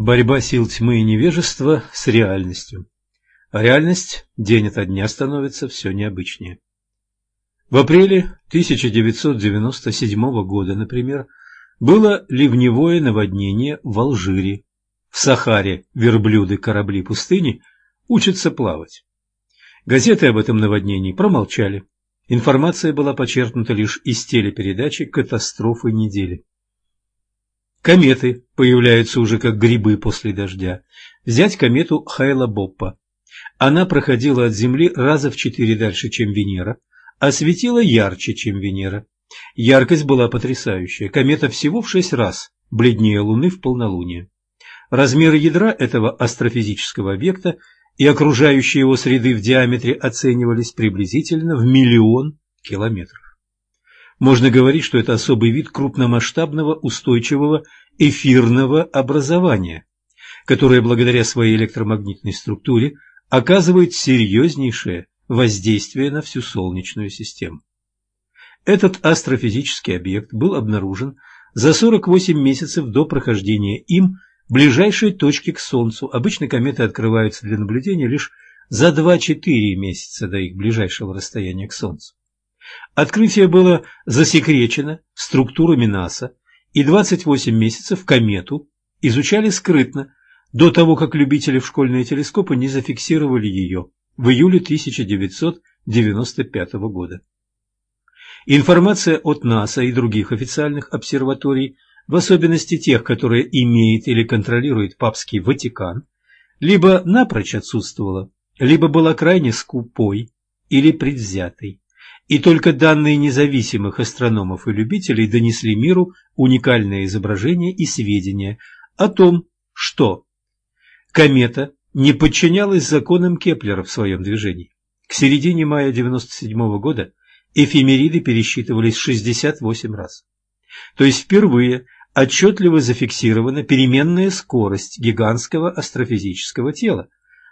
Борьба сил тьмы и невежества с реальностью. А реальность день ото дня становится все необычнее. В апреле 1997 года, например, было ливневое наводнение в Алжире. В Сахаре верблюды корабли пустыни учатся плавать. Газеты об этом наводнении промолчали. Информация была почерпнута лишь из телепередачи «Катастрофы недели». Кометы появляются уже как грибы после дождя. Взять комету Хайла-Боппа. Она проходила от Земли раза в четыре дальше, чем Венера, а светила ярче, чем Венера. Яркость была потрясающая. Комета всего в шесть раз бледнее Луны в полнолуние. Размеры ядра этого астрофизического объекта и окружающие его среды в диаметре оценивались приблизительно в миллион километров. Можно говорить, что это особый вид крупномасштабного устойчивого эфирного образования, которое благодаря своей электромагнитной структуре оказывает серьезнейшее воздействие на всю Солнечную систему. Этот астрофизический объект был обнаружен за 48 месяцев до прохождения им ближайшей точки к Солнцу. Обычно кометы открываются для наблюдения лишь за 2-4 месяца до их ближайшего расстояния к Солнцу. Открытие было засекречено структурами НАСА, и 28 месяцев комету изучали скрытно, до того, как любители в школьные телескопы не зафиксировали ее в июле 1995 года. Информация от НАСА и других официальных обсерваторий, в особенности тех, которые имеет или контролирует папский Ватикан, либо напрочь отсутствовала, либо была крайне скупой или предвзятой и только данные независимых астрономов и любителей донесли миру уникальное изображение и сведения о том, что комета не подчинялась законам Кеплера в своем движении. К середине мая 1997 года эфемериды пересчитывались 68 раз. То есть впервые отчетливо зафиксирована переменная скорость гигантского астрофизического тела.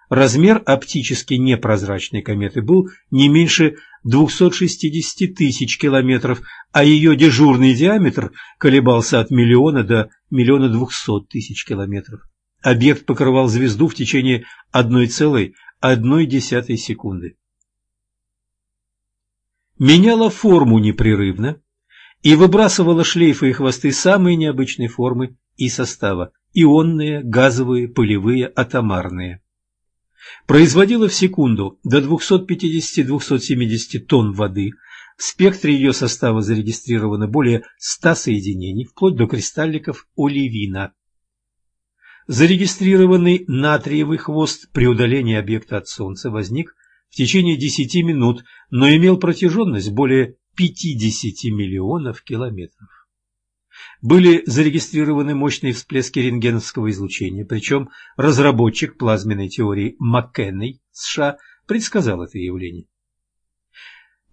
Размер оптически непрозрачной кометы был не меньше 260 тысяч километров, а ее дежурный диаметр колебался от миллиона до миллиона двухсот тысяч километров. Объект покрывал звезду в течение 1,1 секунды. Меняла форму непрерывно и выбрасывала шлейфы и хвосты самой необычной формы и состава – ионные, газовые, пылевые, атомарные производила в секунду до 250-270 тонн воды, в спектре ее состава зарегистрировано более 100 соединений, вплоть до кристалликов оливина. Зарегистрированный натриевый хвост при удалении объекта от Солнца возник в течение 10 минут, но имел протяженность более 50 миллионов километров были зарегистрированы мощные всплески рентгеновского излучения, причем разработчик плазменной теории Маккенной США предсказал это явление.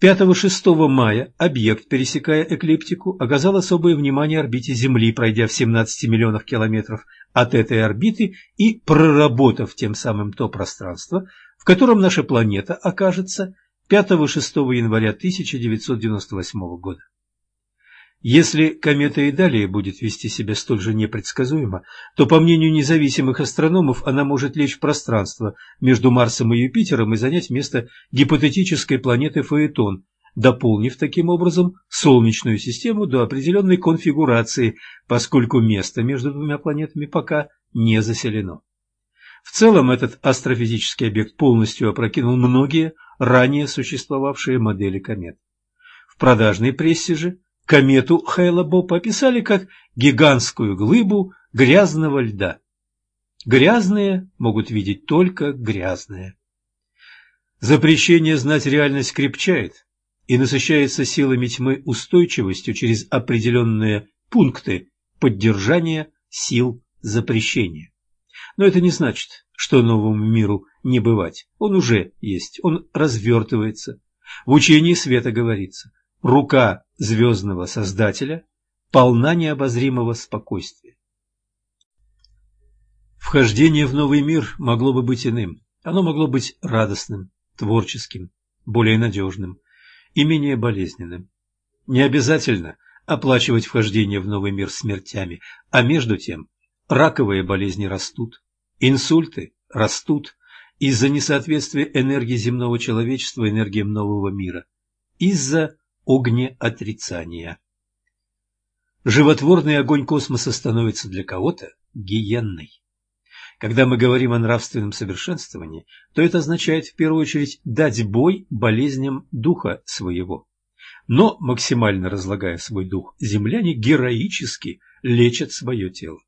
5-6 мая объект, пересекая эклиптику, оказал особое внимание орбите Земли, пройдя в 17 миллионах километров от этой орбиты и проработав тем самым то пространство, в котором наша планета окажется 5-6 января 1998 года. Если комета и далее будет вести себя столь же непредсказуемо, то, по мнению независимых астрономов, она может лечь в пространство между Марсом и Юпитером и занять место гипотетической планеты Фаэтон, дополнив таким образом Солнечную систему до определенной конфигурации, поскольку место между двумя планетами пока не заселено. В целом этот астрофизический объект полностью опрокинул многие ранее существовавшие модели комет. В продажной прессе же комету Хейла-Боб описали как гигантскую глыбу грязного льда. Грязные могут видеть только грязные. Запрещение знать реальность крепчает и насыщается силами тьмы устойчивостью через определенные пункты поддержания сил запрещения. Но это не значит, что новому миру не бывать. Он уже есть, он развертывается. В учении света говорится – рука звездного Создателя полна необозримого спокойствия. Вхождение в новый мир могло бы быть иным. Оно могло быть радостным, творческим, более надежным и менее болезненным. Не обязательно оплачивать вхождение в новый мир смертями, а между тем Раковые болезни растут, инсульты растут из-за несоответствия энергии земного человечества энергиям нового мира, из-за огнеотрицания. Животворный огонь космоса становится для кого-то гиенной. Когда мы говорим о нравственном совершенствовании, то это означает в первую очередь дать бой болезням духа своего. Но, максимально разлагая свой дух, земляне героически лечат свое тело.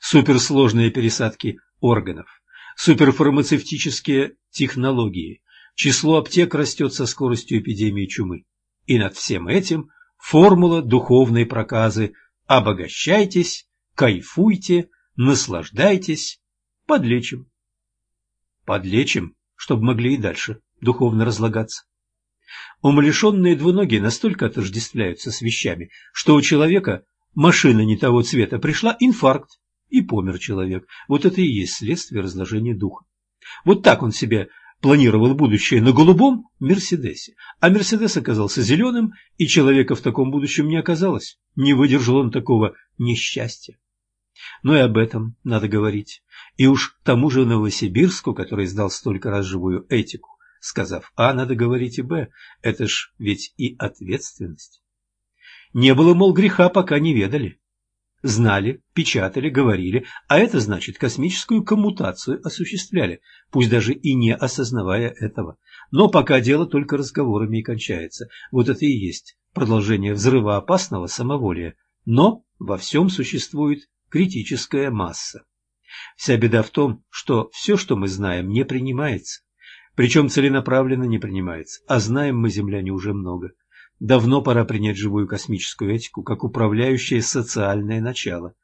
Суперсложные пересадки органов, суперфармацевтические технологии, число аптек растет со скоростью эпидемии чумы. И над всем этим формула духовной проказы «обогащайтесь, кайфуйте, наслаждайтесь, подлечим». Подлечим, чтобы могли и дальше духовно разлагаться. Умалишенные двуногие настолько отождествляются с вещами, что у человека машина не того цвета пришла, инфаркт, и помер человек. Вот это и есть следствие разложения духа. Вот так он себе планировал будущее на голубом Мерседесе, а Мерседес оказался зеленым, и человека в таком будущем не оказалось. Не выдержал он такого несчастья. Но и об этом надо говорить. И уж тому же Новосибирску, который сдал столько раз живую этику, сказав «А», надо говорить и «Б». Это ж ведь и ответственность. Не было, мол, греха, пока не ведали. Знали, печатали, говорили, а это значит космическую коммутацию осуществляли, пусть даже и не осознавая этого. Но пока дело только разговорами и кончается. Вот это и есть продолжение взрывоопасного самоволия. Но во всем существует критическая масса. Вся беда в том, что все, что мы знаем, не принимается. Причем целенаправленно не принимается, а знаем мы, земляне, уже много. Давно пора принять живую космическую этику как управляющее социальное начало.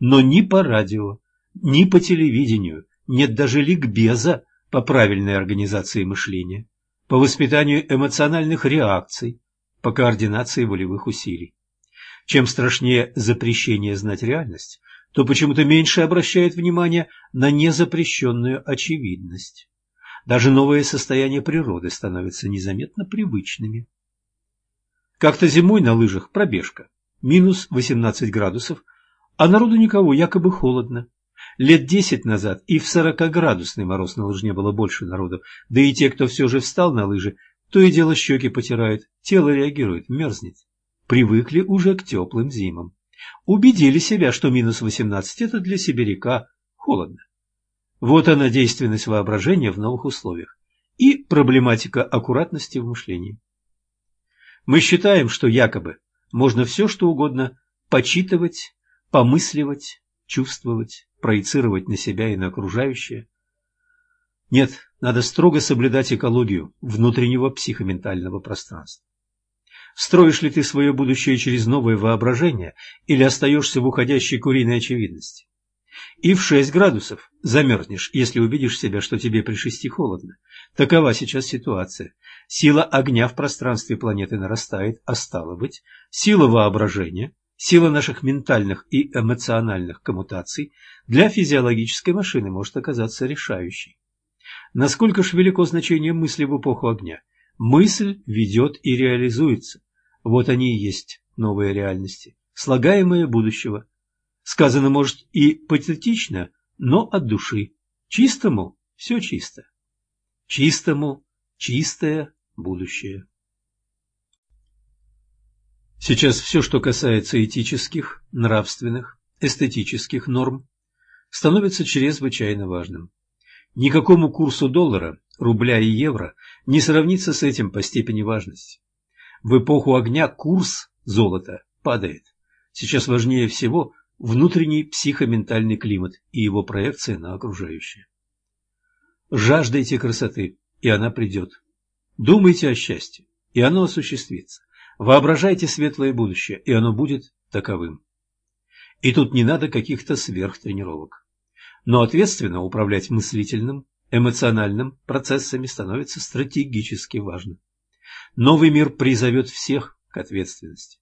Но ни по радио, ни по телевидению нет даже ликбеза по правильной организации мышления, по воспитанию эмоциональных реакций, по координации волевых усилий. Чем страшнее запрещение знать реальность, то почему-то меньше обращает внимание на незапрещенную очевидность. Даже новые состояния природы становятся незаметно привычными. Как-то зимой на лыжах пробежка. Минус 18 градусов, а народу никого, якобы холодно. Лет десять назад и в 40-градусный мороз на лыжне было больше народу, да и те, кто все же встал на лыжи, то и дело щеки потирают, тело реагирует, мерзнет. Привыкли уже к теплым зимам. Убедили себя, что минус 18 – это для сибиряка холодно. Вот она действенность воображения в новых условиях и проблематика аккуратности в мышлении. Мы считаем, что якобы можно все, что угодно почитывать, помысливать, чувствовать, проецировать на себя и на окружающее. Нет, надо строго соблюдать экологию внутреннего психоментального пространства. Строишь ли ты свое будущее через новое воображение или остаешься в уходящей куриной очевидности? И в 6 градусов замерзнешь, если убедишь себя, что тебе при шести холодно. Такова сейчас ситуация. Сила огня в пространстве планеты нарастает, а стало быть, сила воображения, сила наших ментальных и эмоциональных коммутаций для физиологической машины может оказаться решающей. Насколько же велико значение мысли в эпоху огня? Мысль ведет и реализуется. Вот они и есть новые реальности, слагаемые будущего. Сказано, может, и патетично, но от души. Чистому все чисто. Чистому чистое будущее. Сейчас все, что касается этических, нравственных, эстетических норм, становится чрезвычайно важным. Никакому курсу доллара, рубля и евро не сравнится с этим по степени важности. В эпоху огня курс золота падает. Сейчас важнее всего внутренний психоментальный климат и его проекция на окружающее. Жаждайте красоты, и она придет. Думайте о счастье, и оно осуществится. Воображайте светлое будущее, и оно будет таковым. И тут не надо каких-то сверхтренировок. Но ответственно управлять мыслительным, эмоциональным процессами становится стратегически важно. Новый мир призовет всех к ответственности.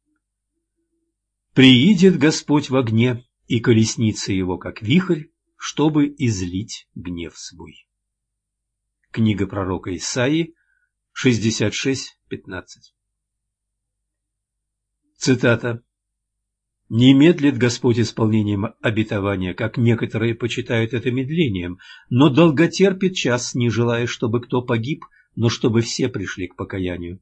«Приидет Господь в огне, и колесница его, как вихрь, чтобы излить гнев свой». Книга пророка Исаии, 66.15. Цитата. Не медлит Господь исполнением обетования, как некоторые почитают это медлением, но долготерпит час, не желая, чтобы кто погиб, но чтобы все пришли к покаянию.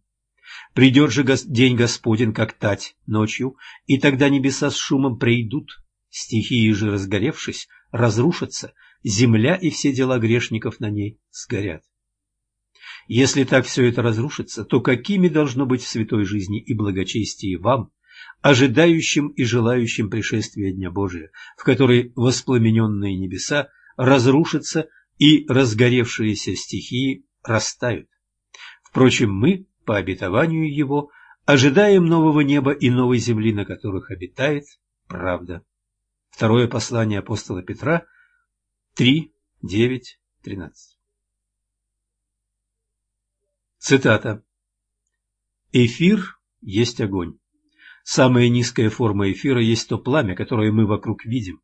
Придет же день Господень, как тать ночью, и тогда небеса с шумом придут, стихии же, разгоревшись, разрушатся, земля и все дела грешников на ней сгорят. Если так все это разрушится, то какими должно быть в святой жизни и благочестии вам, ожидающим и желающим пришествия Дня Божия, в который воспламененные небеса разрушатся и разгоревшиеся стихии растают. Впрочем, мы, по обетованию Его, ожидаем нового неба и новой земли, на которых обитает правда. Второе послание апостола Петра 3, 9, 13. Цитата. «Эфир есть огонь. Самая низкая форма эфира есть то пламя, которое мы вокруг видим.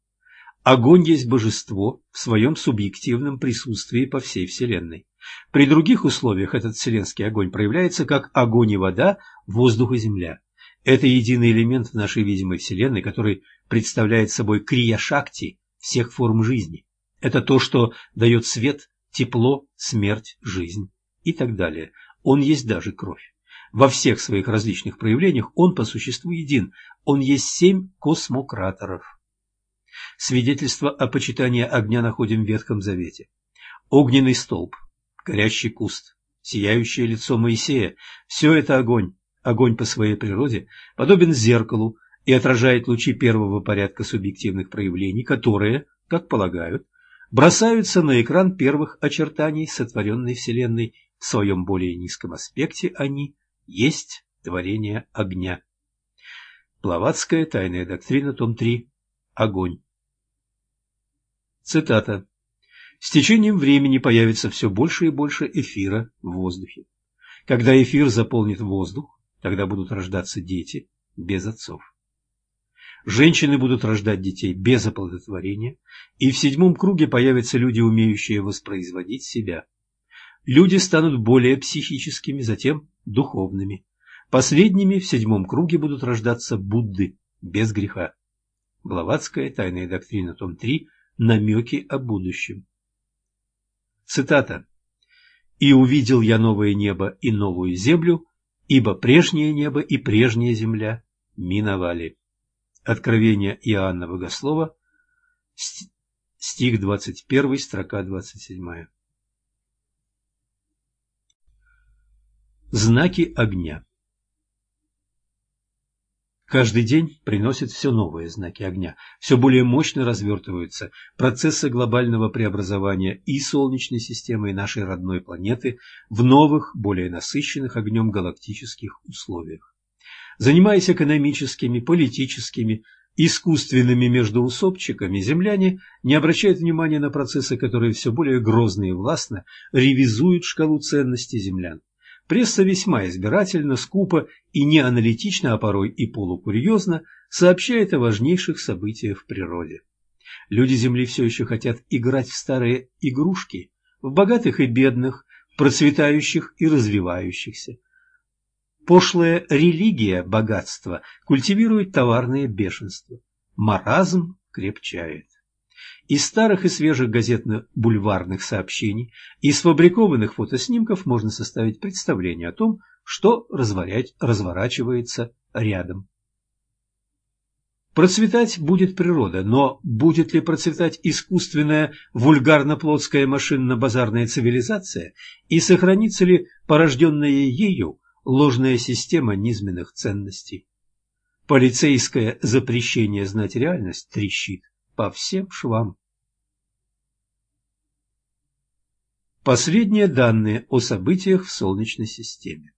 Огонь есть божество в своем субъективном присутствии по всей Вселенной. При других условиях этот вселенский огонь проявляется как огонь и вода, воздух и земля. Это единый элемент в нашей видимой Вселенной, который представляет собой крия-шакти всех форм жизни. Это то, что дает свет, тепло, смерть, жизнь и так далее. Он есть даже кровь. Во всех своих различных проявлениях он по существу един. Он есть семь космократоров. Свидетельство о почитании огня находим в Ветхом Завете. Огненный столб, горящий куст, сияющее лицо Моисея – все это огонь. Огонь по своей природе подобен зеркалу и отражает лучи первого порядка субъективных проявлений, которые, как полагают, бросаются на экран первых очертаний сотворенной Вселенной в своем более низком аспекте они есть творение огня. Блаватская тайная доктрина, том 3. Огонь. Цитата. С течением времени появится все больше и больше эфира в воздухе. Когда эфир заполнит воздух, тогда будут рождаться дети без отцов. Женщины будут рождать детей без оплодотворения, и в седьмом круге появятся люди, умеющие воспроизводить себя. Люди станут более психическими, затем духовными. Последними в седьмом круге будут рождаться Будды без греха. Блаватская тайная доктрина, том 3, намеки о будущем. Цитата. «И увидел я новое небо и новую землю, ибо прежнее небо и прежняя земля миновали». Откровение Иоанна Богослова, стих 21, строка 27. Знаки огня Каждый день приносит все новые знаки огня, все более мощно развертываются процессы глобального преобразования и Солнечной системы, и нашей родной планеты в новых, более насыщенных огнем галактических условиях. Занимаясь экономическими, политическими, искусственными междоусобчиками, земляне не обращают внимания на процессы, которые все более грозно и властно ревизуют шкалу ценностей землян. Пресса весьма избирательно, скупо и неаналитично, а порой и полукурьезно сообщает о важнейших событиях в природе. Люди Земли все еще хотят играть в старые игрушки, в богатых и бедных, процветающих и развивающихся. Пошлая религия богатства культивирует товарное бешенство. Маразм крепчает. Из старых и свежих газетно-бульварных сообщений и сфабрикованных фотоснимков можно составить представление о том, что разворачивается рядом. Процветать будет природа, но будет ли процветать искусственная вульгарно-плотская машинно-базарная цивилизация и сохранится ли порожденная ею ложная система низменных ценностей? Полицейское запрещение знать реальность трещит по всем швам. Последние данные о событиях в Солнечной системе.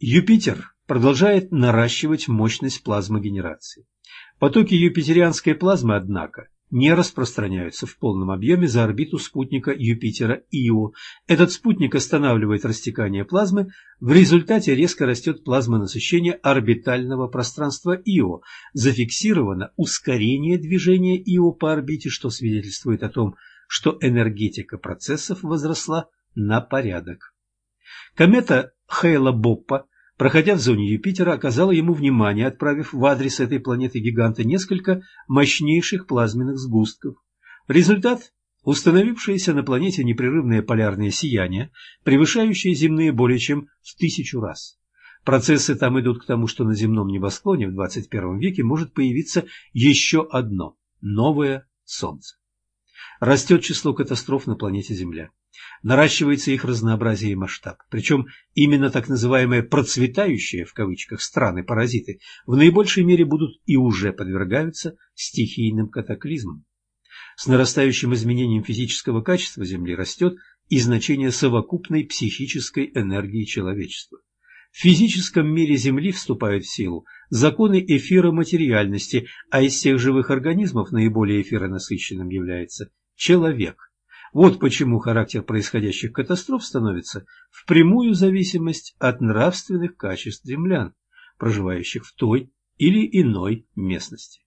Юпитер продолжает наращивать мощность плазмогенерации. Потоки юпитерианской плазмы, однако, не распространяются в полном объеме за орбиту спутника Юпитера Ио. Этот спутник останавливает растекание плазмы, в результате резко растет плазмонасыщение орбитального пространства Ио. Зафиксировано ускорение движения Ио по орбите, что свидетельствует о том, что энергетика процессов возросла на порядок. Комета Хейла-Боппа проходя в зоне Юпитера, оказала ему внимание, отправив в адрес этой планеты-гиганта несколько мощнейших плазменных сгустков. Результат – установившееся на планете непрерывное полярное сияние, превышающее земные более чем в тысячу раз. Процессы там идут к тому, что на земном небосклоне в 21 веке может появиться еще одно – новое Солнце. Растет число катастроф на планете Земля. Наращивается их разнообразие и масштаб. Причем именно так называемые «процветающие» в кавычках страны-паразиты в наибольшей мере будут и уже подвергаются стихийным катаклизмам. С нарастающим изменением физического качества Земли растет и значение совокупной психической энергии человечества. В физическом мире Земли вступают в силу законы эфироматериальности, а из всех живых организмов наиболее эфиронасыщенным является человек. Вот почему характер происходящих катастроф становится в прямую зависимость от нравственных качеств землян, проживающих в той или иной местности.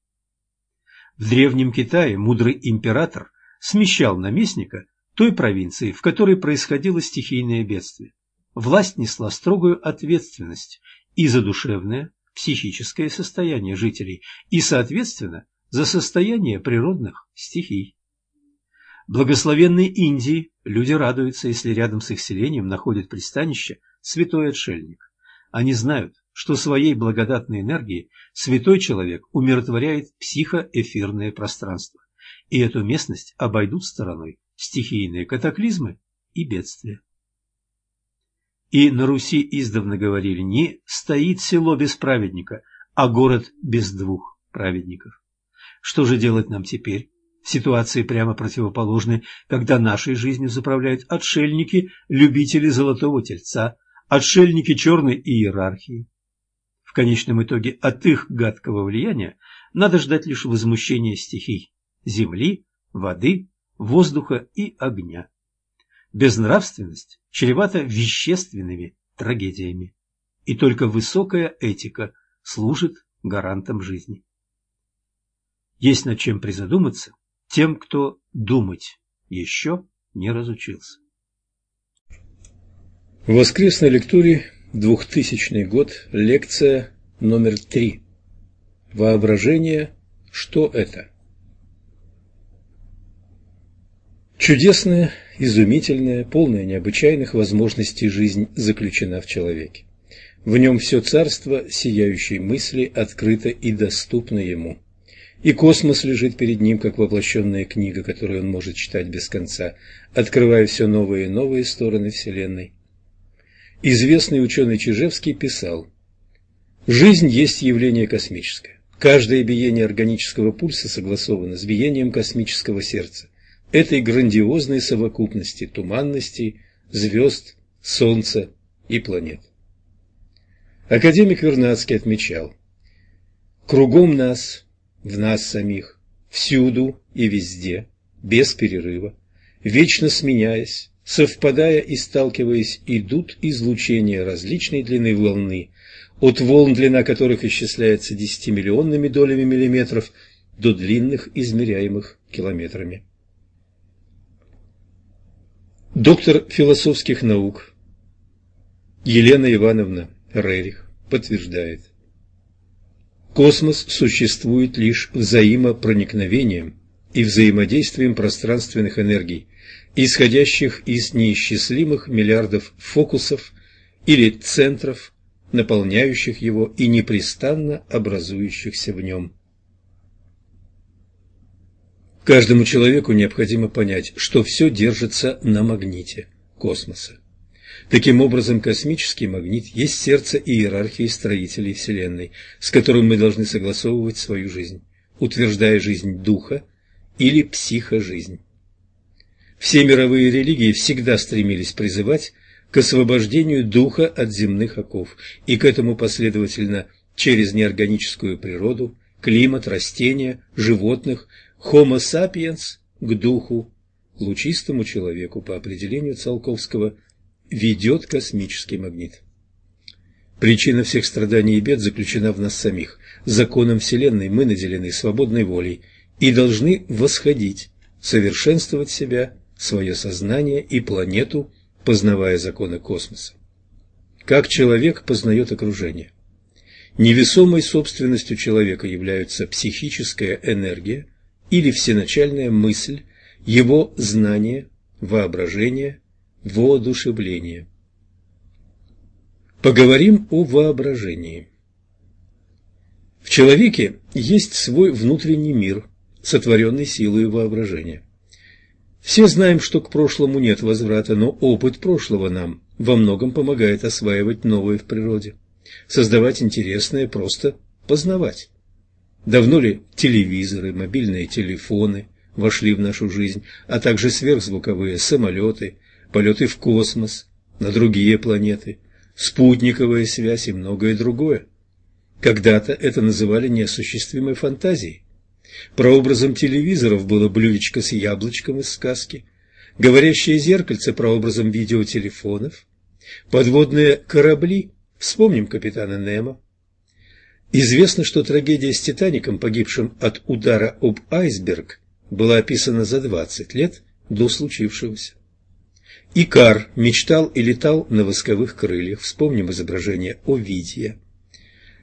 В Древнем Китае мудрый император смещал наместника той провинции, в которой происходило стихийное бедствие. Власть несла строгую ответственность и за душевное, психическое состояние жителей, и, соответственно, за состояние природных стихий благословенной Индии люди радуются, если рядом с их селением находят пристанище святой отшельник. Они знают, что своей благодатной энергией святой человек умиротворяет психоэфирное пространство, и эту местность обойдут стороной стихийные катаклизмы и бедствия. И на Руси издавна говорили, не стоит село без праведника, а город без двух праведников. Что же делать нам теперь? Ситуации прямо противоположны, когда нашей жизнью заправляют отшельники, любители золотого тельца, отшельники черной иерархии. В конечном итоге от их гадкого влияния надо ждать лишь возмущения стихий – земли, воды, воздуха и огня. Безнравственность чревата вещественными трагедиями, и только высокая этика служит гарантом жизни. Есть над чем призадуматься тем, кто думать еще не разучился. В воскресной лектуре 2000 год, лекция номер три. Воображение. Что это? Чудесная, изумительная, полная необычайных возможностей жизнь заключена в человеке. В нем все царство сияющей мысли открыто и доступно ему – и космос лежит перед ним, как воплощенная книга, которую он может читать без конца, открывая все новые и новые стороны Вселенной. Известный ученый Чижевский писал, «Жизнь есть явление космическое. Каждое биение органического пульса согласовано с биением космического сердца, этой грандиозной совокупности туманностей, звезд, Солнца и планет». Академик Вернадский отмечал, «Кругом нас в нас самих, всюду и везде, без перерыва, вечно сменяясь, совпадая и сталкиваясь, идут излучения различной длины волны, от волн, длина которых исчисляется десятимиллионными долями миллиметров, до длинных, измеряемых километрами. Доктор философских наук Елена Ивановна Рерих подтверждает, Космос существует лишь взаимопроникновением и взаимодействием пространственных энергий, исходящих из неисчислимых миллиардов фокусов или центров, наполняющих его и непрестанно образующихся в нем. Каждому человеку необходимо понять, что все держится на магните космоса. Таким образом, космический магнит есть сердце иерархии строителей Вселенной, с которым мы должны согласовывать свою жизнь, утверждая жизнь духа или психожизнь. Все мировые религии всегда стремились призывать к освобождению духа от земных оков и к этому последовательно через неорганическую природу, климат, растения, животных, homo sapiens к духу, лучистому человеку по определению Циолковского ведет космический магнит. Причина всех страданий и бед заключена в нас самих. Законом Вселенной мы наделены свободной волей и должны восходить, совершенствовать себя, свое сознание и планету, познавая законы космоса. как человек познает окружение. Невесомой собственностью человека являются психическая энергия или всеначальная мысль, его знание, воображение, воодушевление. Поговорим о воображении. В человеке есть свой внутренний мир, сотворенный силой воображения. Все знаем, что к прошлому нет возврата, но опыт прошлого нам во многом помогает осваивать новое в природе, создавать интересное, просто познавать. Давно ли телевизоры, мобильные телефоны вошли в нашу жизнь, а также сверхзвуковые самолеты, полеты в космос, на другие планеты, спутниковая связь и многое другое. Когда-то это называли неосуществимой фантазией. Прообразом телевизоров было блюдечко с яблочком из сказки, говорящее зеркальце прообразом видеотелефонов, подводные корабли, вспомним капитана Немо. Известно, что трагедия с Титаником, погибшим от удара об айсберг, была описана за 20 лет до случившегося. Икар мечтал и летал на восковых крыльях, вспомним изображение Овидия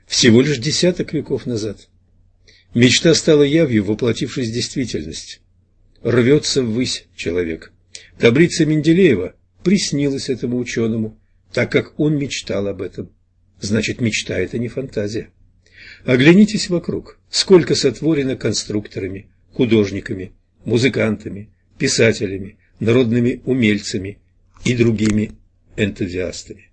всего лишь десяток веков назад. Мечта стала явью, воплотившись в действительность. Рвется ввысь человек. Таблица Менделеева приснилась этому ученому, так как он мечтал об этом. Значит, мечта – это не фантазия. Оглянитесь вокруг. Сколько сотворено конструкторами, художниками, музыкантами, писателями, народными умельцами и другими энтузиастами.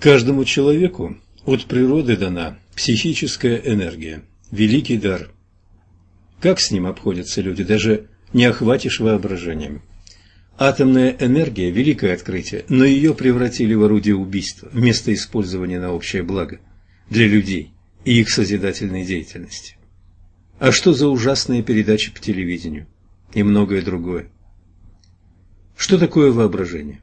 Каждому человеку от природы дана психическая энергия, великий дар. Как с ним обходятся люди, даже не охватишь воображением. Атомная энергия – великое открытие, но ее превратили в орудие убийства, вместо использования на общее благо, для людей и их созидательной деятельности. А что за ужасные передачи по телевидению и многое другое? Что такое воображение?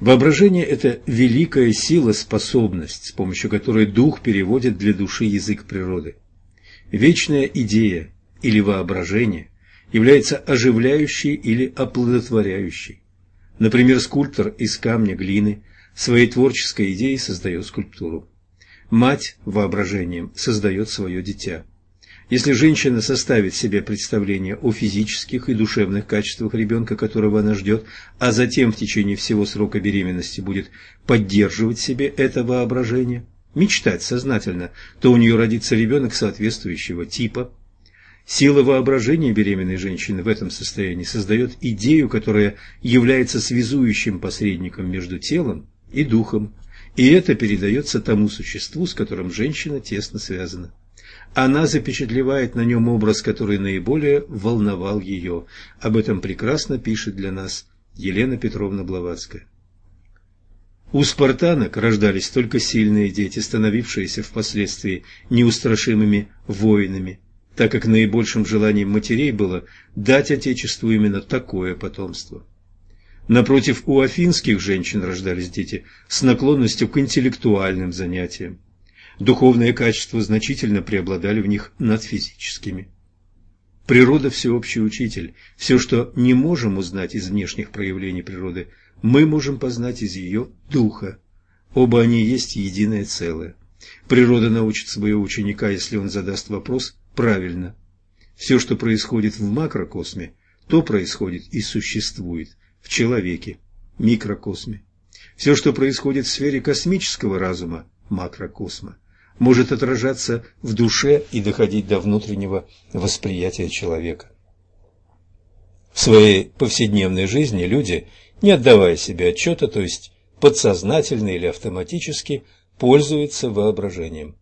Воображение – это великая сила, способность, с помощью которой дух переводит для души язык природы. Вечная идея или воображение является оживляющей или оплодотворяющей. Например, скульптор из камня, глины своей творческой идеей создает скульптуру. Мать воображением создает свое дитя. Если женщина составит себе представление о физических и душевных качествах ребенка, которого она ждет, а затем в течение всего срока беременности будет поддерживать себе это воображение, мечтать сознательно, то у нее родится ребенок соответствующего типа. Сила воображения беременной женщины в этом состоянии создает идею, которая является связующим посредником между телом и духом, и это передается тому существу, с которым женщина тесно связана. Она запечатлевает на нем образ, который наиболее волновал ее. Об этом прекрасно пишет для нас Елена Петровна Блаватская. У спартанок рождались только сильные дети, становившиеся впоследствии неустрашимыми воинами, так как наибольшим желанием матерей было дать Отечеству именно такое потомство. Напротив, у афинских женщин рождались дети с наклонностью к интеллектуальным занятиям. Духовные качества значительно преобладали в них над физическими. Природа – всеобщий учитель. Все, что не можем узнать из внешних проявлений природы, мы можем познать из ее духа. Оба они есть единое целое. Природа научит своего ученика, если он задаст вопрос правильно. Все, что происходит в макрокосме, то происходит и существует в человеке, микрокосме. Все, что происходит в сфере космического разума, макрокосма, может отражаться в душе и доходить до внутреннего восприятия человека. В своей повседневной жизни люди, не отдавая себе отчета, то есть подсознательно или автоматически, пользуются воображением.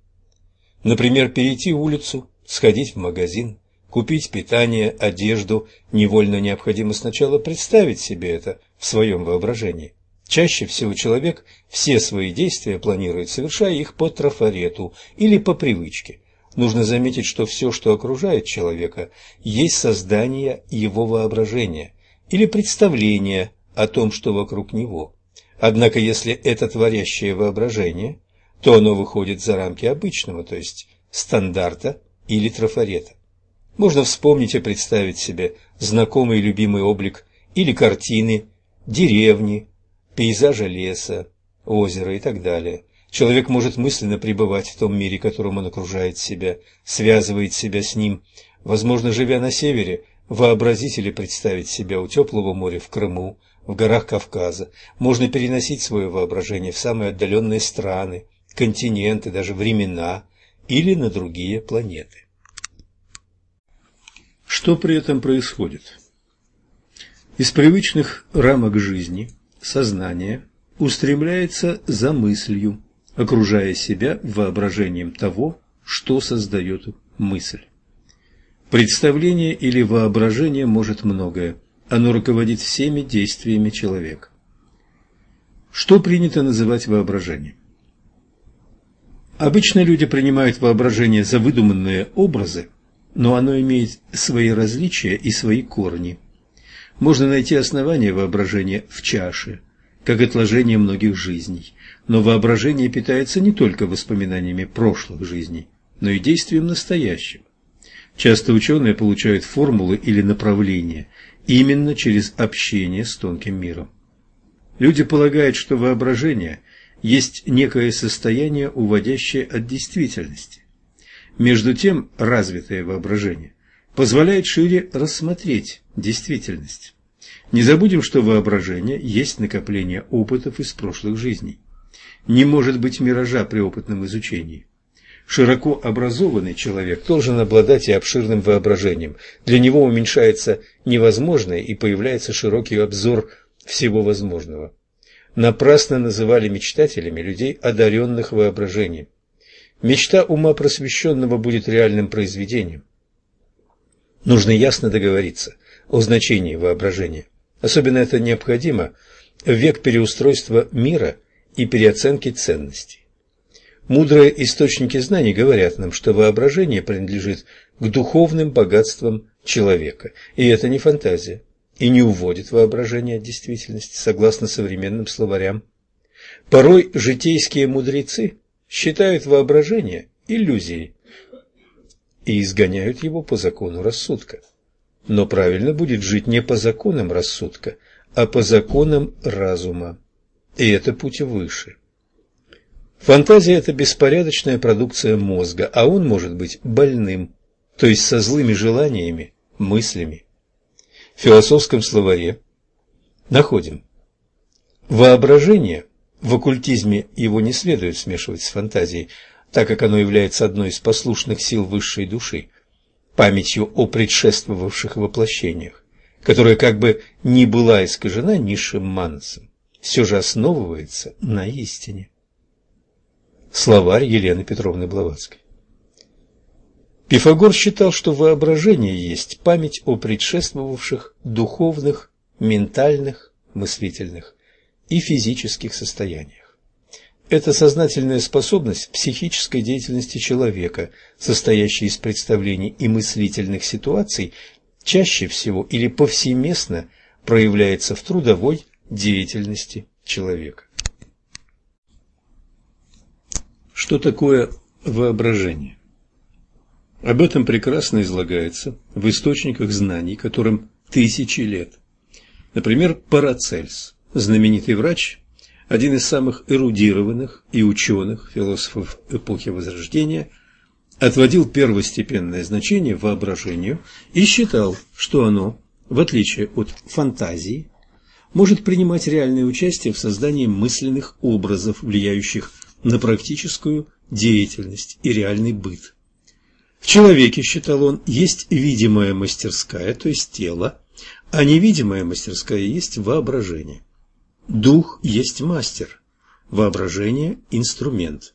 Например, перейти улицу, сходить в магазин, купить питание, одежду, невольно необходимо сначала представить себе это в своем воображении. Чаще всего человек все свои действия планирует, совершая их по трафарету или по привычке. Нужно заметить, что все, что окружает человека, есть создание его воображения или представление о том, что вокруг него. Однако, если это творящее воображение, то оно выходит за рамки обычного, то есть стандарта или трафарета. Можно вспомнить и представить себе знакомый любимый облик или картины, деревни, пейзажа леса, озера и так далее. Человек может мысленно пребывать в том мире, которым он окружает себя, связывает себя с ним. Возможно, живя на севере, вообразить или представить себя у теплого моря в Крыму, в горах Кавказа. Можно переносить свое воображение в самые отдаленные страны, континенты, даже времена или на другие планеты. Что при этом происходит? Из привычных рамок жизни сознание устремляется за мыслью, окружая себя воображением того, что создает мысль. Представление или воображение может многое. Оно руководит всеми действиями человека. Что принято называть воображением? Обычно люди принимают воображение за выдуманные образы, но оно имеет свои различия и свои корни. Можно найти основание воображения в чаше, как отложение многих жизней, но воображение питается не только воспоминаниями прошлых жизней, но и действием настоящего. Часто ученые получают формулы или направления именно через общение с тонким миром. Люди полагают, что воображение есть некое состояние, уводящее от действительности. Между тем, развитое воображение позволяет шире рассмотреть действительность. Не забудем, что воображение есть накопление опытов из прошлых жизней. Не может быть миража при опытном изучении. Широко образованный человек должен обладать и обширным воображением. Для него уменьшается невозможное и появляется широкий обзор всего возможного. Напрасно называли мечтателями людей, одаренных воображением. Мечта ума просвещенного будет реальным произведением. Нужно ясно договориться о значении воображения. Особенно это необходимо в век переустройства мира и переоценки ценностей. Мудрые источники знаний говорят нам, что воображение принадлежит к духовным богатствам человека, и это не фантазия, и не уводит воображение от действительности, согласно современным словарям. Порой житейские мудрецы считают воображение иллюзией и изгоняют его по закону рассудка. Но правильно будет жить не по законам рассудка, а по законам разума. И это путь выше. Фантазия – это беспорядочная продукция мозга, а он может быть больным, то есть со злыми желаниями, мыслями. В философском словаре находим воображение, в оккультизме его не следует смешивать с фантазией, так как оно является одной из послушных сил высшей души, памятью о предшествовавших воплощениях, которая как бы не была искажена низшим манасом, все же основывается на истине. Словарь Елены Петровны Блаватской. Пифагор считал, что воображение есть память о предшествовавших духовных, ментальных, мыслительных и физических состояниях. Это сознательная способность психической деятельности человека, состоящей из представлений и мыслительных ситуаций, чаще всего или повсеместно проявляется в трудовой деятельности человека. Что такое воображение? Об этом прекрасно излагается в источниках знаний, которым тысячи лет. Например, Парацельс, знаменитый врач, один из самых эрудированных и ученых философов эпохи Возрождения, отводил первостепенное значение воображению и считал, что оно, в отличие от фантазии, может принимать реальное участие в создании мысленных образов, влияющих на практическую деятельность и реальный быт. В человеке, считал он, есть видимая мастерская, то есть тело, а невидимая мастерская есть воображение. Дух есть мастер, воображение – инструмент,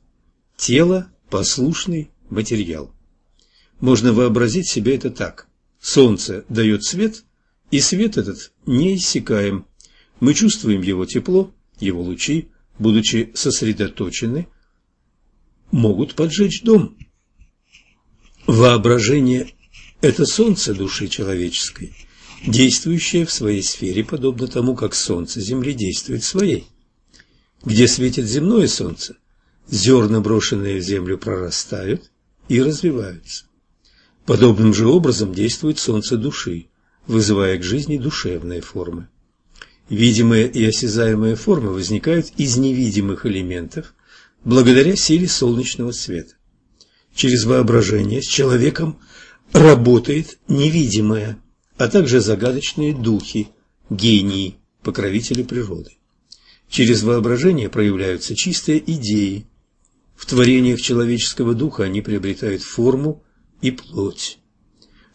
тело – послушный материал. Можно вообразить себе это так. Солнце дает свет, и свет этот неиссякаем. Мы чувствуем его тепло, его лучи, будучи сосредоточены, могут поджечь дом. Воображение – это солнце души человеческой, действующее в своей сфере, подобно тому, как солнце Земли действует в своей. Где светит земное солнце, зерна, брошенные в землю, прорастают и развиваются. Подобным же образом действует солнце души, вызывая к жизни душевные формы. Видимые и осязаемые формы возникают из невидимых элементов благодаря силе солнечного света. Через воображение с человеком работает невидимое, а также загадочные духи, гении, покровители природы. Через воображение проявляются чистые идеи. В творениях человеческого духа они приобретают форму и плоть.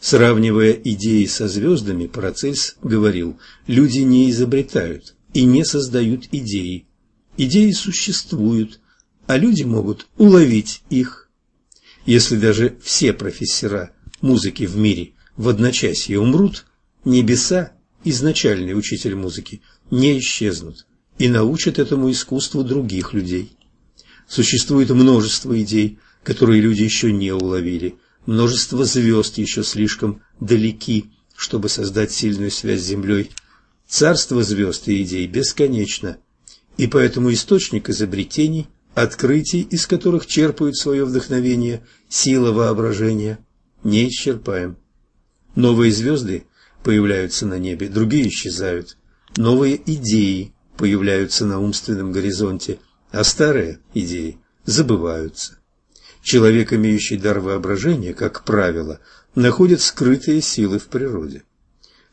Сравнивая идеи со звездами, Парацельс говорил, люди не изобретают и не создают идеи. Идеи существуют, а люди могут уловить их. Если даже все профессора музыки в мире в одночасье умрут, небеса, изначальный учитель музыки, не исчезнут и научат этому искусству других людей. Существует множество идей, которые люди еще не уловили, множество звезд еще слишком далеки, чтобы создать сильную связь с Землей. Царство звезд и идей бесконечно, и поэтому источник изобретений, открытий, из которых черпают свое вдохновение, сила воображения, неисчерпаем. Новые звезды появляются на небе, другие исчезают. Новые идеи появляются на умственном горизонте, а старые идеи забываются. Человек, имеющий дар воображения, как правило, находит скрытые силы в природе.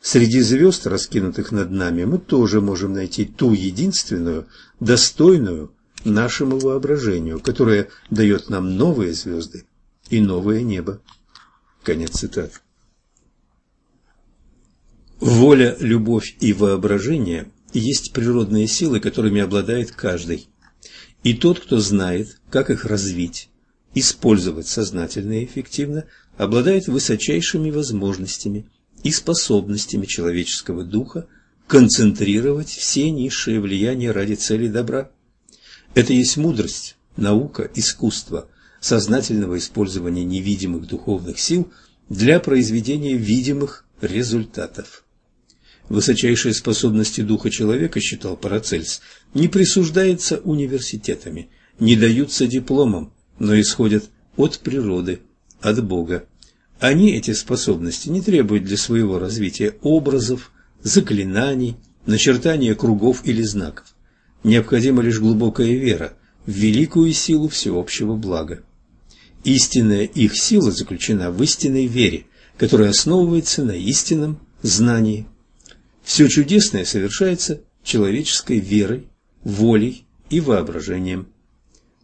Среди звезд, раскинутых над нами, мы тоже можем найти ту единственную, достойную нашему воображению, которая дает нам новые звезды и новое небо. Конец цитаты. Воля, любовь и воображение есть природные силы, которыми обладает каждый. И тот, кто знает, как их развить, использовать сознательно и эффективно, обладает высочайшими возможностями и способностями человеческого духа концентрировать все низшие влияния ради цели добра. Это есть мудрость, наука, искусство сознательного использования невидимых духовных сил для произведения видимых результатов. Высочайшие способности духа человека, считал Парацельс, не присуждаются университетами, не даются дипломам, но исходят от природы, от Бога. Они, эти способности, не требуют для своего развития образов, заклинаний, начертания кругов или знаков. Необходима лишь глубокая вера в великую силу всеобщего блага. Истинная их сила заключена в истинной вере, которая основывается на истинном знании. Все чудесное совершается человеческой верой, волей и воображением.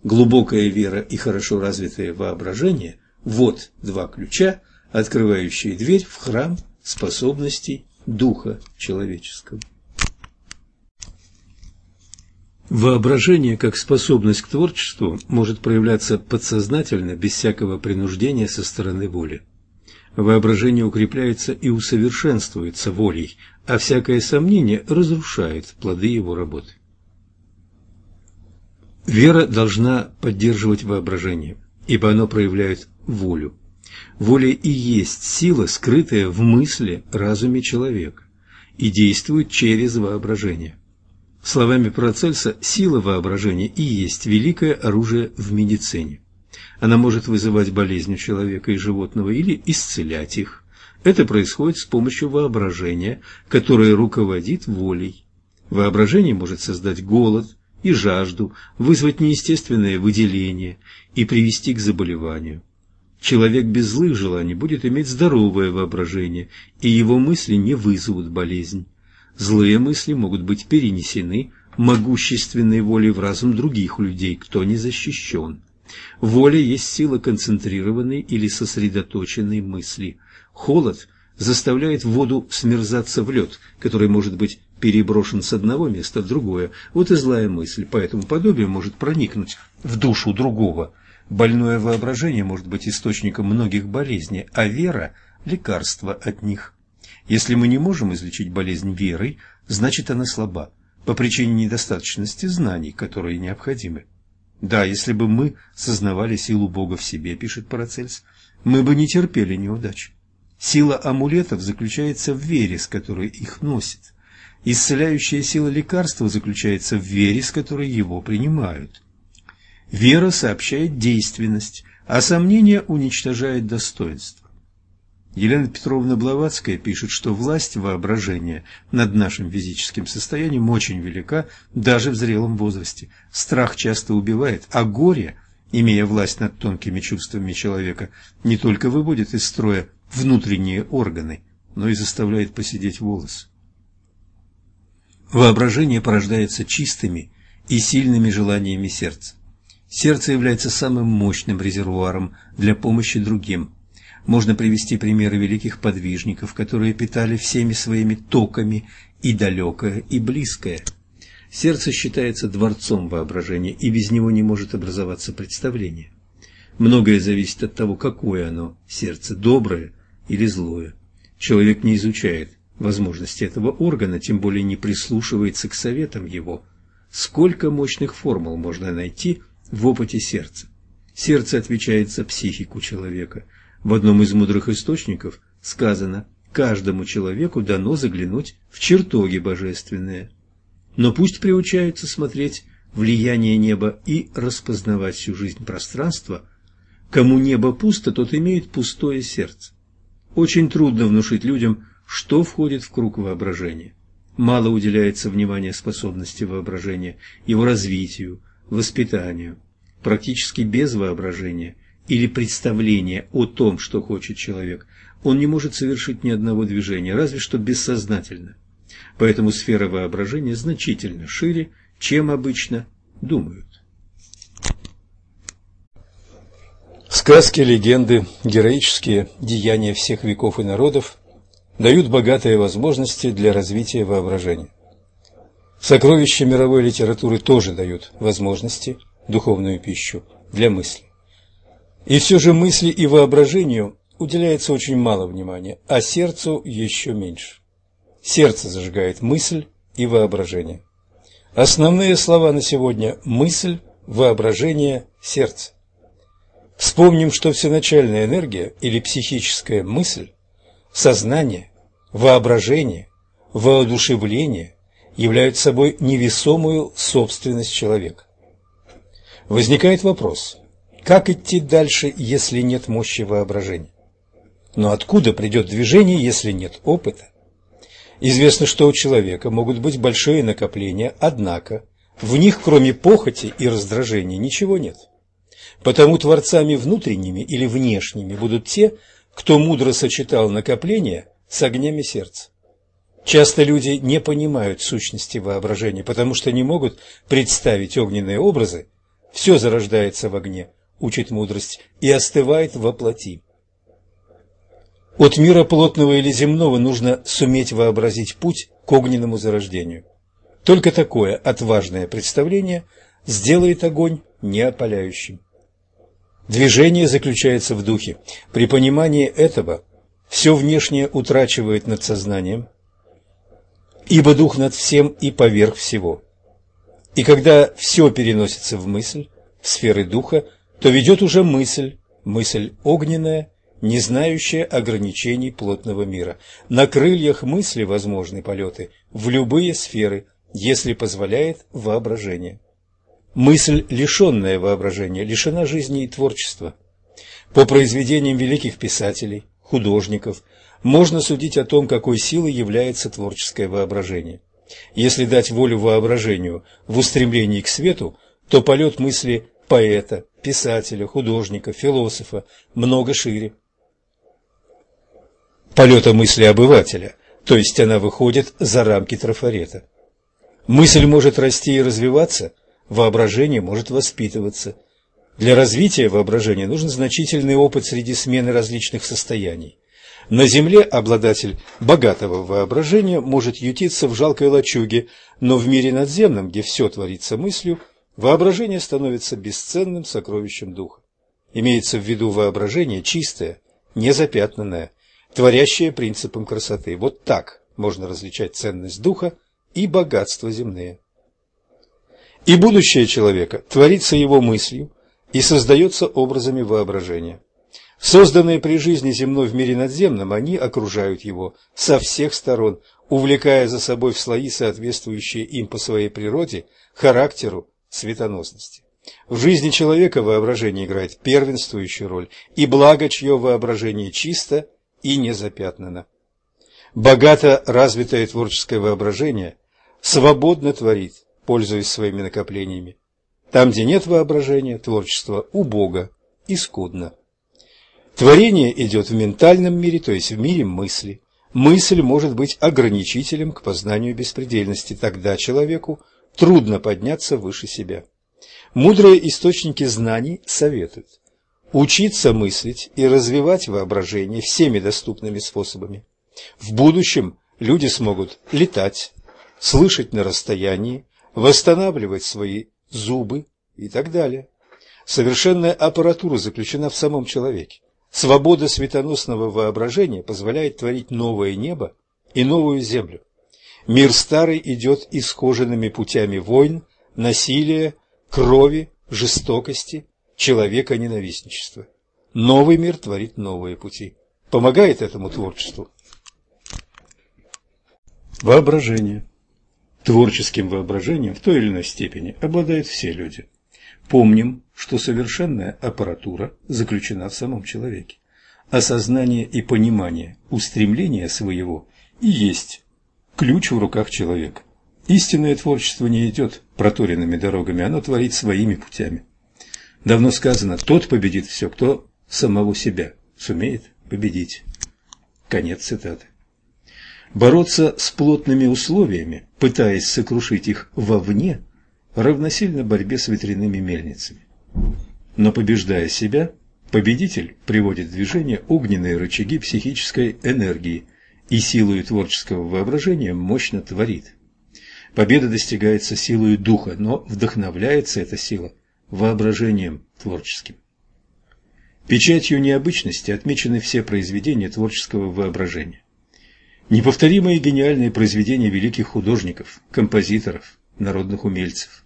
Глубокая вера и хорошо развитое воображение – вот два ключа, открывающие дверь в храм способностей духа человеческого. Воображение как способность к творчеству может проявляться подсознательно, без всякого принуждения со стороны воли. Воображение укрепляется и усовершенствуется волей, а всякое сомнение разрушает плоды его работы. Вера должна поддерживать воображение, ибо оно проявляет волю. Воля и есть сила, скрытая в мысли, разуме человека, и действует через воображение. Словами Парацельса, сила воображения и есть великое оружие в медицине. Она может вызывать болезни у человека и животного или исцелять их. Это происходит с помощью воображения, которое руководит волей. Воображение может создать голод, и жажду, вызвать неестественное выделение и привести к заболеванию. Человек без злых желаний будет иметь здоровое воображение, и его мысли не вызовут болезнь. Злые мысли могут быть перенесены могущественной волей в разум других людей, кто не защищен. Воля есть сила концентрированной или сосредоточенной мысли. Холод заставляет воду смерзаться в лед, который может быть переброшен с одного места в другое. Вот и злая мысль, поэтому подобие может проникнуть в душу другого. Больное воображение может быть источником многих болезней, а вера – лекарство от них. Если мы не можем излечить болезнь верой, значит она слаба, по причине недостаточности знаний, которые необходимы. Да, если бы мы сознавали силу Бога в себе, пишет Парацельс, мы бы не терпели неудач. Сила амулетов заключается в вере, с которой их носит. Исцеляющая сила лекарства заключается в вере, с которой его принимают. Вера сообщает действенность, а сомнение уничтожает достоинство. Елена Петровна Блаватская пишет, что власть воображения над нашим физическим состоянием очень велика даже в зрелом возрасте. Страх часто убивает, а горе, имея власть над тонкими чувствами человека, не только выводит из строя внутренние органы, но и заставляет посидеть волос. Воображение порождается чистыми и сильными желаниями сердца. Сердце является самым мощным резервуаром для помощи другим. Можно привести примеры великих подвижников, которые питали всеми своими токами и далекое, и близкое. Сердце считается дворцом воображения, и без него не может образоваться представление. Многое зависит от того, какое оно – сердце, доброе или злое. Человек не изучает возможности этого органа, тем более не прислушивается к советам его. Сколько мощных формул можно найти в опыте сердца? Сердце отвечает за психику человека. В одном из мудрых источников сказано «каждому человеку дано заглянуть в чертоги божественные». Но пусть приучаются смотреть влияние неба и распознавать всю жизнь пространства. Кому небо пусто, тот имеет пустое сердце. Очень трудно внушить людям, что входит в круг воображения. Мало уделяется внимания способности воображения, его развитию, воспитанию. Практически без воображения или представления о том, что хочет человек, он не может совершить ни одного движения, разве что бессознательно. Поэтому сфера воображения значительно шире, чем обычно думают. Сказки, легенды, героические деяния всех веков и народов дают богатые возможности для развития воображения. Сокровища мировой литературы тоже дают возможности, духовную пищу для мысли. И все же мысли и воображению уделяется очень мало внимания, а сердцу еще меньше. Сердце зажигает мысль и воображение. Основные слова на сегодня – мысль, воображение, сердце. Вспомним, что всеначальная энергия или психическая мысль Сознание, воображение, воодушевление являются собой невесомую собственность человека. Возникает вопрос, как идти дальше, если нет мощи воображения? Но откуда придет движение, если нет опыта? Известно, что у человека могут быть большие накопления, однако в них, кроме похоти и раздражения, ничего нет. Потому творцами внутренними или внешними будут те, кто мудро сочетал накопления с огнями сердца. Часто люди не понимают сущности воображения, потому что не могут представить огненные образы. Все зарождается в огне, учит мудрость, и остывает во плоти. От мира плотного или земного нужно суметь вообразить путь к огненному зарождению. Только такое отважное представление сделает огонь неопаляющим. Движение заключается в духе. При понимании этого все внешнее утрачивает над сознанием, ибо дух над всем и поверх всего. И когда все переносится в мысль, в сферы духа, то ведет уже мысль, мысль огненная, не знающая ограничений плотного мира. На крыльях мысли возможны полеты в любые сферы, если позволяет воображение. Мысль, лишенная воображения, лишена жизни и творчества. По произведениям великих писателей, художников, можно судить о том, какой силой является творческое воображение. Если дать волю воображению в устремлении к свету, то полет мысли поэта, писателя, художника, философа много шире. Полета мысли обывателя, то есть она выходит за рамки трафарета. Мысль может расти и развиваться – воображение может воспитываться. Для развития воображения нужен значительный опыт среди смены различных состояний. На Земле обладатель богатого воображения может ютиться в жалкой лачуге, но в мире надземном, где все творится мыслью, воображение становится бесценным сокровищем духа. Имеется в виду воображение чистое, незапятнанное, творящее принципом красоты. Вот так можно различать ценность духа и богатство земные. И будущее человека творится его мыслью и создается образами воображения. Созданные при жизни земной в мире надземном, они окружают его со всех сторон, увлекая за собой в слои, соответствующие им по своей природе, характеру, светоносности. В жизни человека воображение играет первенствующую роль, и благо, чье воображение чисто и не запятнано. Богато развитое творческое воображение свободно творит, пользуясь своими накоплениями. Там, где нет воображения, творчество убого и скудно. Творение идет в ментальном мире, то есть в мире мысли. Мысль может быть ограничителем к познанию беспредельности. Тогда человеку трудно подняться выше себя. Мудрые источники знаний советуют учиться мыслить и развивать воображение всеми доступными способами. В будущем люди смогут летать, слышать на расстоянии, восстанавливать свои зубы и так далее. Совершенная аппаратура заключена в самом человеке. Свобода светоносного воображения позволяет творить новое небо и новую землю. Мир старый идет исхоженными путями войн, насилия, крови, жестокости, человека ненавистничества. Новый мир творит новые пути. Помогает этому творчеству. Воображение. Творческим воображением в той или иной степени обладают все люди. Помним, что совершенная аппаратура заключена в самом человеке. Осознание и понимание устремления своего и есть ключ в руках человека. Истинное творчество не идет проторенными дорогами, оно творит своими путями. Давно сказано, тот победит все, кто самого себя сумеет победить. Конец цитаты. Бороться с плотными условиями, пытаясь сокрушить их вовне, равносильно борьбе с ветряными мельницами. Но побеждая себя, победитель приводит в движение огненные рычаги психической энергии и силою творческого воображения мощно творит. Победа достигается силой духа, но вдохновляется эта сила воображением творческим. Печатью необычности отмечены все произведения творческого воображения. Неповторимые гениальные произведения великих художников, композиторов, народных умельцев.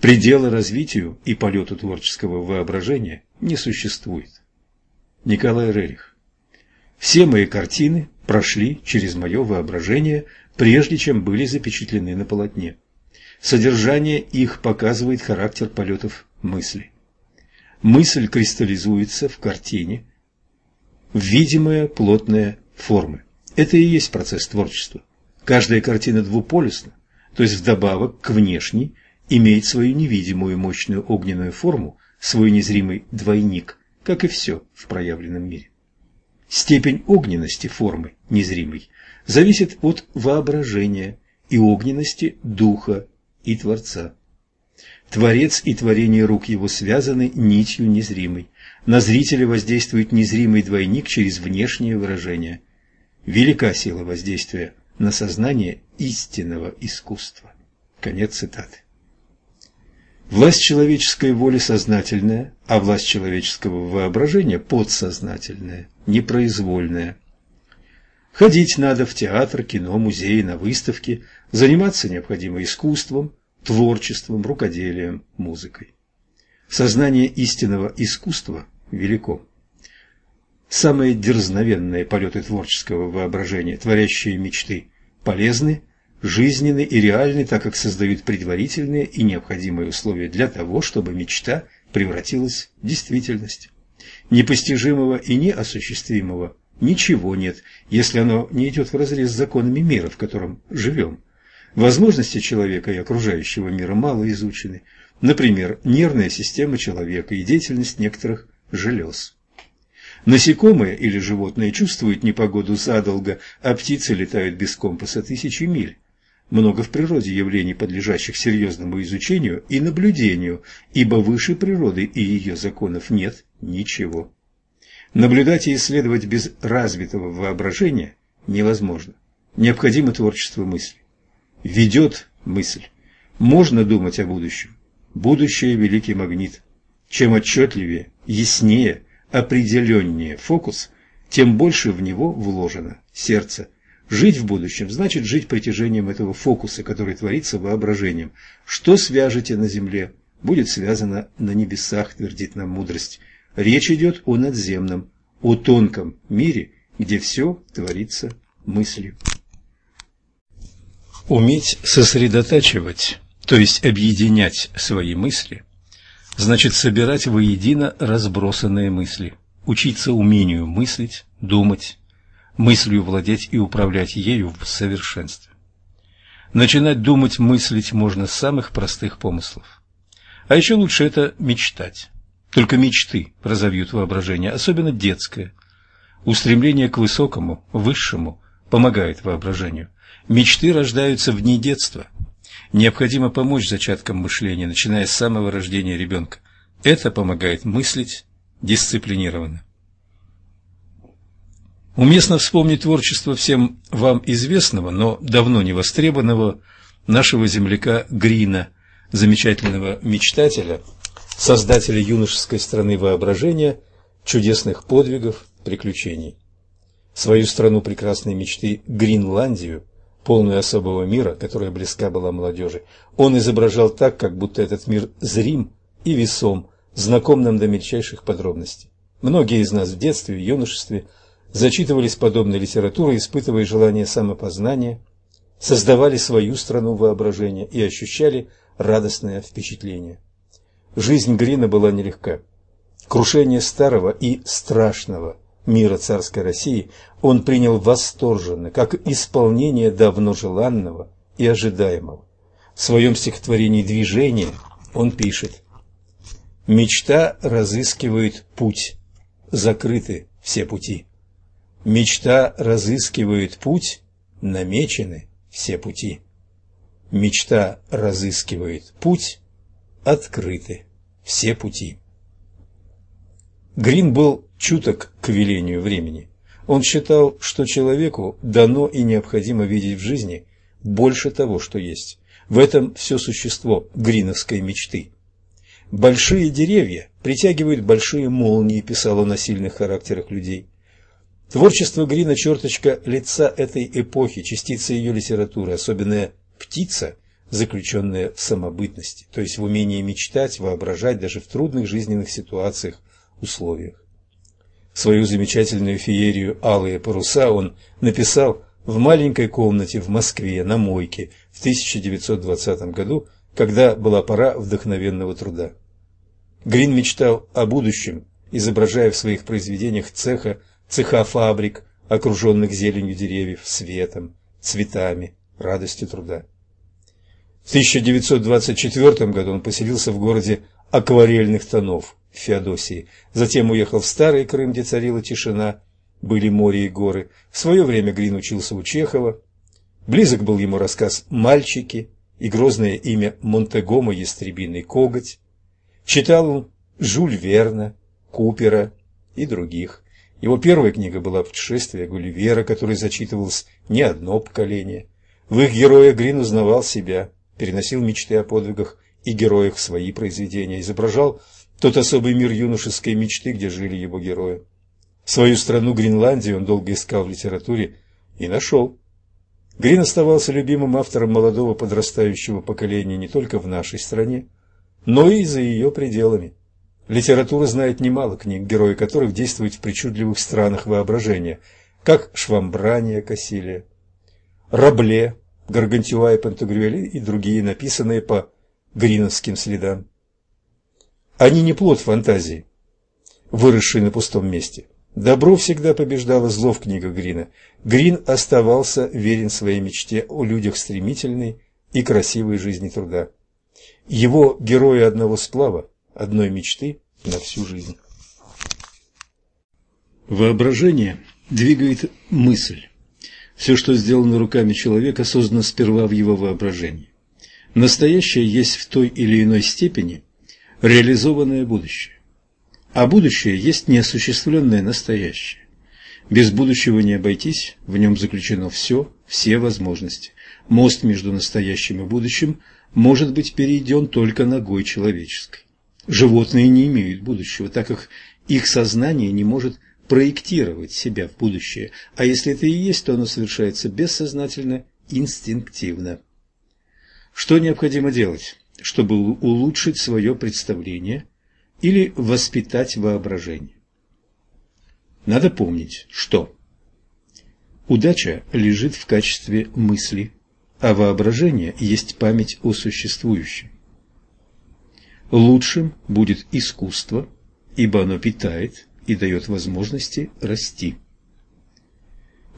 Предела развитию и полету творческого воображения не существует. Николай Рерих. Все мои картины прошли через мое воображение, прежде чем были запечатлены на полотне. Содержание их показывает характер полетов мысли. Мысль кристаллизуется в картине в видимые плотные формы. Это и есть процесс творчества. Каждая картина двуполюсна, то есть вдобавок к внешней имеет свою невидимую мощную огненную форму, свой незримый двойник, как и все в проявленном мире. Степень огненности формы незримой зависит от воображения и огненности духа и Творца. Творец и творение рук его связаны нитью незримой. На зрителя воздействует незримый двойник через внешнее выражение – Велика сила воздействия на сознание истинного искусства. Конец цитаты. Власть человеческой воли сознательная, а власть человеческого воображения подсознательная, непроизвольная. Ходить надо в театр, кино, музеи, на выставки, заниматься необходимо искусством, творчеством, рукоделием, музыкой. Сознание истинного искусства велико. Самые дерзновенные полеты творческого воображения, творящие мечты, полезны, жизненны и реальны, так как создают предварительные и необходимые условия для того, чтобы мечта превратилась в действительность. Непостижимого и неосуществимого ничего нет, если оно не идет вразрез с законами мира, в котором живем. Возможности человека и окружающего мира мало изучены. Например, нервная система человека и деятельность некоторых желез. Насекомые или животные чувствуют непогоду задолго, а птицы летают без компаса тысячи миль. Много в природе явлений, подлежащих серьезному изучению и наблюдению, ибо выше природы и ее законов нет ничего. Наблюдать и исследовать без развитого воображения невозможно. Необходимо творчество мысли. Ведет мысль. Можно думать о будущем. Будущее – великий магнит. Чем отчетливее, яснее – определеннее фокус, тем больше в него вложено сердце. Жить в будущем значит жить притяжением этого фокуса, который творится воображением. Что свяжете на земле, будет связано на небесах, твердит нам мудрость. Речь идет о надземном, о тонком мире, где все творится мыслью. Уметь сосредотачивать, то есть объединять свои мысли – значит собирать воедино разбросанные мысли, учиться умению мыслить, думать, мыслью владеть и управлять ею в совершенстве. Начинать думать, мыслить можно с самых простых помыслов. А еще лучше это мечтать. Только мечты разовьют воображение, особенно детское. Устремление к высокому, высшему помогает воображению. Мечты рождаются вне детства. Необходимо помочь зачаткам мышления, начиная с самого рождения ребенка. Это помогает мыслить дисциплинированно. Уместно вспомнить творчество всем вам известного, но давно не востребованного нашего земляка Грина, замечательного мечтателя, создателя юношеской страны воображения, чудесных подвигов, приключений. Свою страну прекрасной мечты Гренландию, полную особого мира, которая близка была молодежи, он изображал так, как будто этот мир зрим и весом, знаком нам до мельчайших подробностей. Многие из нас в детстве, в юношестве – зачитывались подобной литературой, испытывая желание самопознания, создавали свою страну воображения и ощущали радостное впечатление. Жизнь Грина была нелегка. Крушение старого и страшного мира царской России он принял восторженно, как исполнение давно желанного и ожидаемого. В своем стихотворении «Движение» он пишет «Мечта разыскивает путь, закрыты все пути». Мечта разыскивает путь, намечены все пути. Мечта разыскивает путь, открыты все пути. Грин был чуток к велению времени. Он считал, что человеку дано и необходимо видеть в жизни больше того, что есть. В этом все существо гриновской мечты. «Большие деревья притягивают большие молнии», писал он о сильных характерах людей. Творчество Грина – черточка лица этой эпохи, частица ее литературы, особенная птица, заключенная в самобытности, то есть в умении мечтать, воображать даже в трудных жизненных ситуациях, условиях. Свою замечательную феерию «Алые паруса» он написал в маленькой комнате в Москве на мойке в 1920 году, когда была пора вдохновенного труда. Грин мечтал о будущем, изображая в своих произведениях цеха цеха фабрик, окруженных зеленью деревьев, светом, цветами, радостью труда. В 1924 году он поселился в городе акварельных тонов Феодосии, затем уехал в Старый Крым, где царила тишина, были море и горы. В свое время Грин учился у Чехова. Близок был ему рассказ «Мальчики» и грозное имя Монтегома «Ястребиный коготь». Читал он Жюль Верна, Купера и других. Его первая книга была «Путешествие Гулливера», который зачитывался не одно поколение. В их герое Грин узнавал себя, переносил мечты о подвигах и героях в свои произведения, изображал тот особый мир юношеской мечты, где жили его герои. Свою страну Гренландию он долго искал в литературе и нашел. Грин оставался любимым автором молодого подрастающего поколения не только в нашей стране, но и за ее пределами. Литература знает немало книг, герои которых действуют в причудливых странах воображения, как Швамбрания Кассилия, Рабле, Гаргантюа и Пантагрюэль и другие, написанные по гриновским следам. Они не плод фантазии, выросший на пустом месте. Добро всегда побеждало зло в книгах Грина. Грин оставался верен своей мечте о людях стремительной и красивой жизни труда. Его герои одного сплава одной мечты на всю жизнь. Воображение двигает мысль. Все, что сделано руками человека, создано сперва в его воображении. Настоящее есть в той или иной степени реализованное будущее. А будущее есть неосуществленное настоящее. Без будущего не обойтись, в нем заключено все, все возможности. Мост между настоящим и будущим может быть перейден только ногой человеческой. Животные не имеют будущего, так как их сознание не может проектировать себя в будущее, а если это и есть, то оно совершается бессознательно, инстинктивно. Что необходимо делать, чтобы улучшить свое представление или воспитать воображение? Надо помнить, что удача лежит в качестве мысли, а воображение есть память о существующем. Лучшим будет искусство, ибо оно питает и дает возможности расти.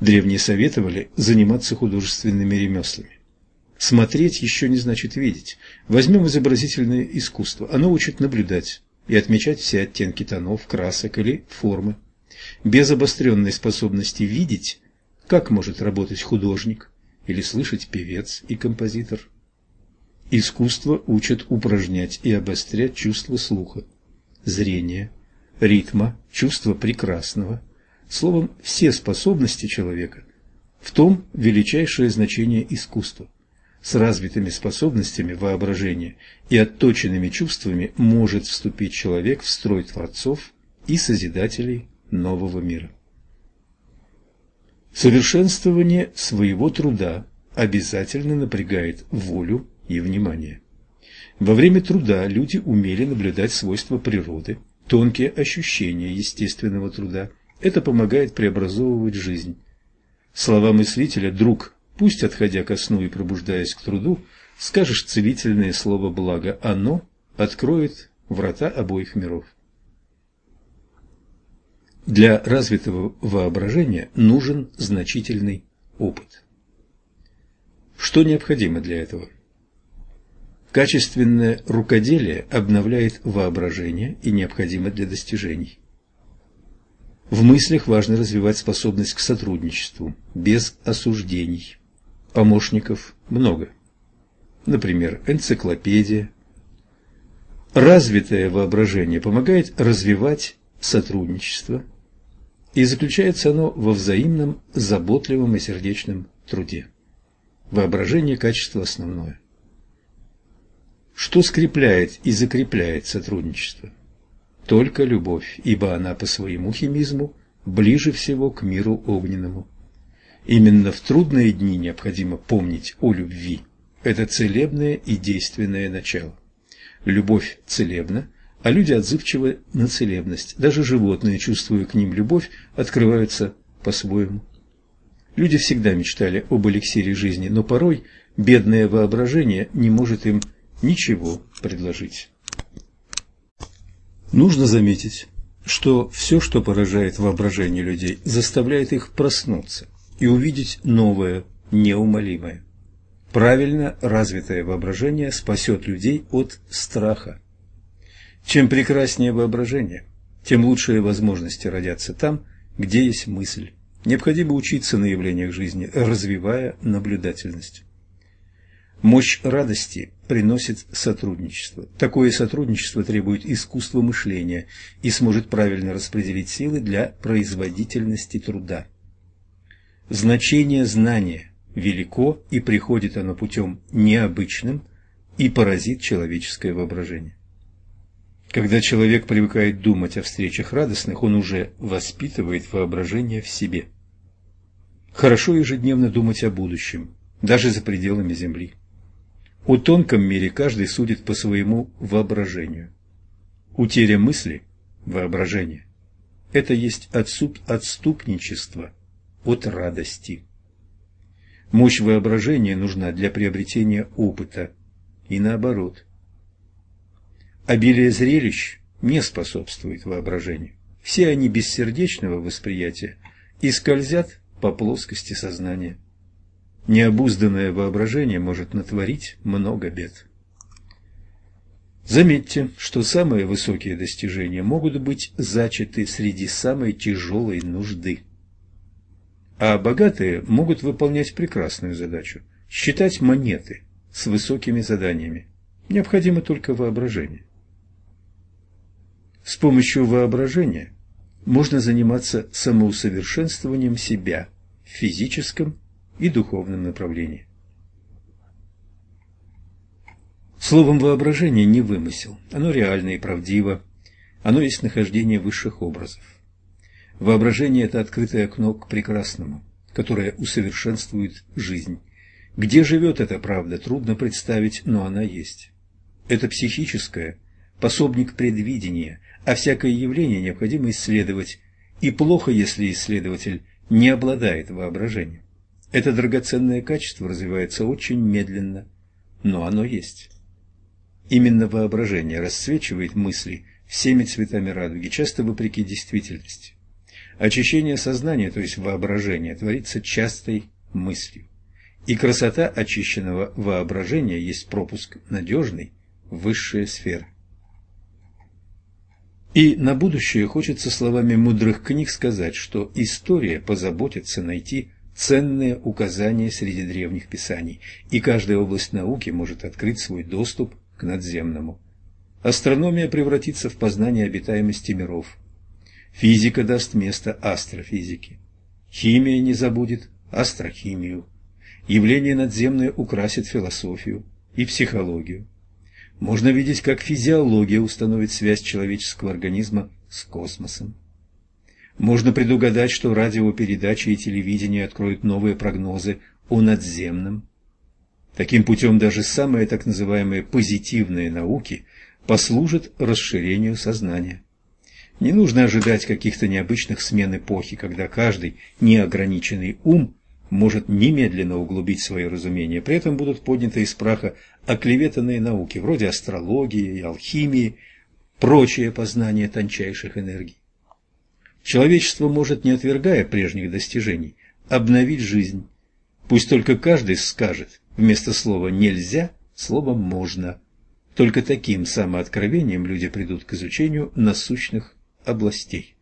Древние советовали заниматься художественными ремеслами. Смотреть еще не значит видеть. Возьмем изобразительное искусство. Оно учит наблюдать и отмечать все оттенки тонов, красок или формы. Без обостренной способности видеть, как может работать художник или слышать певец и композитор. Искусство учит упражнять и обострять чувство слуха, зрения, ритма, чувство прекрасного. Словом, все способности человека – в том величайшее значение искусства. С развитыми способностями воображения и отточенными чувствами может вступить человек в строй творцов и созидателей нового мира. Совершенствование своего труда обязательно напрягает волю и внимание. Во время труда люди умели наблюдать свойства природы, тонкие ощущения естественного труда. Это помогает преобразовывать жизнь. Слова мыслителя «друг, пусть, отходя ко сну и пробуждаясь к труду, скажешь целительное слово «благо», оно откроет врата обоих миров». Для развитого воображения нужен значительный опыт. Что необходимо для этого? Качественное рукоделие обновляет воображение и необходимо для достижений. В мыслях важно развивать способность к сотрудничеству, без осуждений. Помощников много. Например, энциклопедия. Развитое воображение помогает развивать сотрудничество, и заключается оно во взаимном заботливом и сердечном труде. Воображение – качество основное. Что скрепляет и закрепляет сотрудничество? Только любовь, ибо она по своему химизму ближе всего к миру огненному. Именно в трудные дни необходимо помнить о любви. Это целебное и действенное начало. Любовь целебна, а люди отзывчивы на целебность. Даже животные, чувствуя к ним любовь, открываются по-своему. Люди всегда мечтали об эликсире жизни, но порой бедное воображение не может им ничего предложить. Нужно заметить, что все, что поражает воображение людей, заставляет их проснуться и увидеть новое, неумолимое. Правильно развитое воображение спасет людей от страха. Чем прекраснее воображение, тем лучшие возможности родятся там, где есть мысль. Необходимо учиться на явлениях жизни, развивая наблюдательность. Мощь радости приносит сотрудничество. Такое сотрудничество требует искусства мышления и сможет правильно распределить силы для производительности труда. Значение знания велико, и приходит оно путем необычным и поразит человеческое воображение. Когда человек привыкает думать о встречах радостных, он уже воспитывает воображение в себе. Хорошо ежедневно думать о будущем, даже за пределами Земли. У тонком мире каждый судит по своему воображению. Утеря мысли – воображение. Это есть отсуд, отступничество от радости. Мощь воображения нужна для приобретения опыта, и наоборот. Обилие зрелищ не способствует воображению. Все они бессердечного восприятия и скользят по плоскости сознания. Необузданное воображение может натворить много бед. Заметьте, что самые высокие достижения могут быть зачаты среди самой тяжелой нужды. А богатые могут выполнять прекрасную задачу – считать монеты с высокими заданиями. Необходимо только воображение. С помощью воображения можно заниматься самоусовершенствованием себя в физическом и духовном направлении. Словом, воображение не вымысел, оно реально и правдиво, оно есть нахождение высших образов. Воображение – это открытое окно к прекрасному, которое усовершенствует жизнь. Где живет эта правда, трудно представить, но она есть. Это психическое, пособник предвидения, а всякое явление необходимо исследовать, и плохо, если исследователь не обладает воображением. Это драгоценное качество развивается очень медленно, но оно есть. Именно воображение расцвечивает мысли всеми цветами радуги, часто вопреки действительности. Очищение сознания, то есть воображения, творится частой мыслью. И красота очищенного воображения есть пропуск надежный в высшие сферы. И на будущее хочется словами мудрых книг сказать, что история позаботится найти ценные указания среди древних писаний, и каждая область науки может открыть свой доступ к надземному. Астрономия превратится в познание обитаемости миров. Физика даст место астрофизике. Химия не забудет астрохимию. Явление надземное украсит философию и психологию. Можно видеть, как физиология установит связь человеческого организма с космосом. Можно предугадать, что радиопередачи и телевидение откроют новые прогнозы о надземном. Таким путем даже самые так называемые позитивные науки послужат расширению сознания. Не нужно ожидать каких-то необычных смен эпохи, когда каждый неограниченный ум может немедленно углубить свое разумение. При этом будут подняты из праха оклеветанные науки, вроде астрологии и алхимии, прочие познания тончайших энергий. Человечество может, не отвергая прежних достижений, обновить жизнь. Пусть только каждый скажет вместо слова «нельзя» слово «можно». Только таким самооткровением люди придут к изучению насущных областей.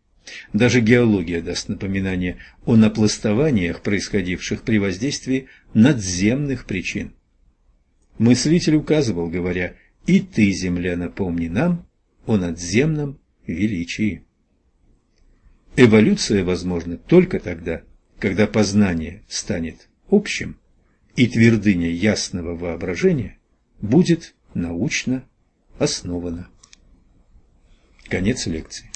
Даже геология даст напоминание о напластованиях, происходивших при воздействии надземных причин. Мыслитель указывал, говоря, «И ты, земля, напомни нам о надземном величии». Эволюция возможна только тогда, когда познание станет общим, и твердыня ясного воображения будет научно основана. Конец лекции.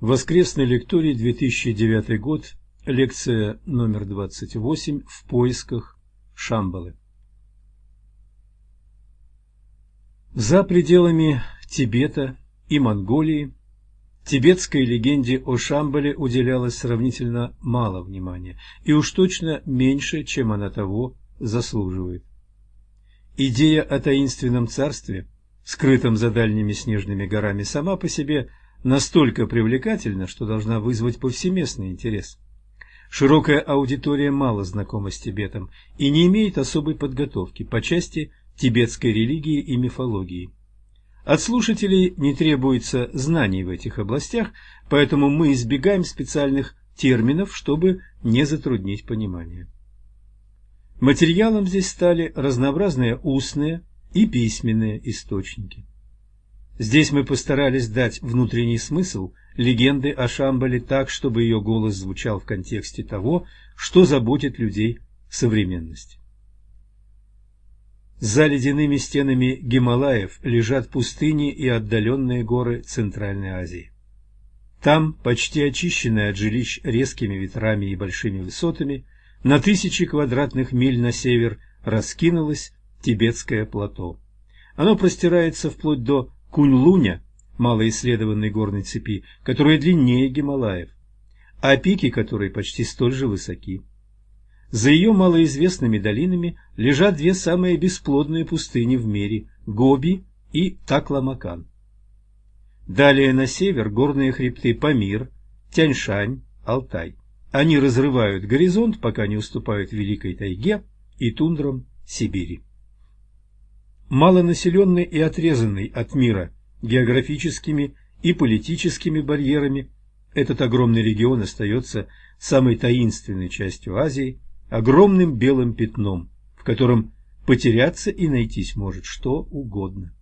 Воскресный лекторий, 2009 год, лекция номер 28 «В поисках Шамбалы». За пределами Тибета и Монголии тибетской легенде о Шамбале уделялось сравнительно мало внимания, и уж точно меньше, чем она того заслуживает. Идея о таинственном царстве, скрытом за дальними снежными горами, сама по себе настолько привлекательна, что должна вызвать повсеместный интерес. Широкая аудитория мало знакома с Тибетом и не имеет особой подготовки по части тибетской религии и мифологии. От слушателей не требуется знаний в этих областях, поэтому мы избегаем специальных терминов, чтобы не затруднить понимание. Материалом здесь стали разнообразные устные и письменные источники. Здесь мы постарались дать внутренний смысл легенды о Шамбале так, чтобы ее голос звучал в контексте того, что заботит людей современности. За ледяными стенами Гималаев лежат пустыни и отдаленные горы Центральной Азии. Там, почти очищенные от жилищ резкими ветрами и большими высотами, на тысячи квадратных миль на север раскинулось Тибетское плато. Оно простирается вплоть до Кунь-Луня, малоисследованной горной цепи, которая длиннее Гималаев, а пики которой почти столь же высоки. За ее малоизвестными долинами лежат две самые бесплодные пустыни в мире – Гоби и Такламакан. Далее на север горные хребты Памир, Тяньшань, Алтай. Они разрывают горизонт, пока не уступают Великой тайге и тундрам Сибири малонаселенный и отрезанный от мира географическими и политическими барьерами, этот огромный регион остается самой таинственной частью Азии, огромным белым пятном, в котором потеряться и найтись может что угодно.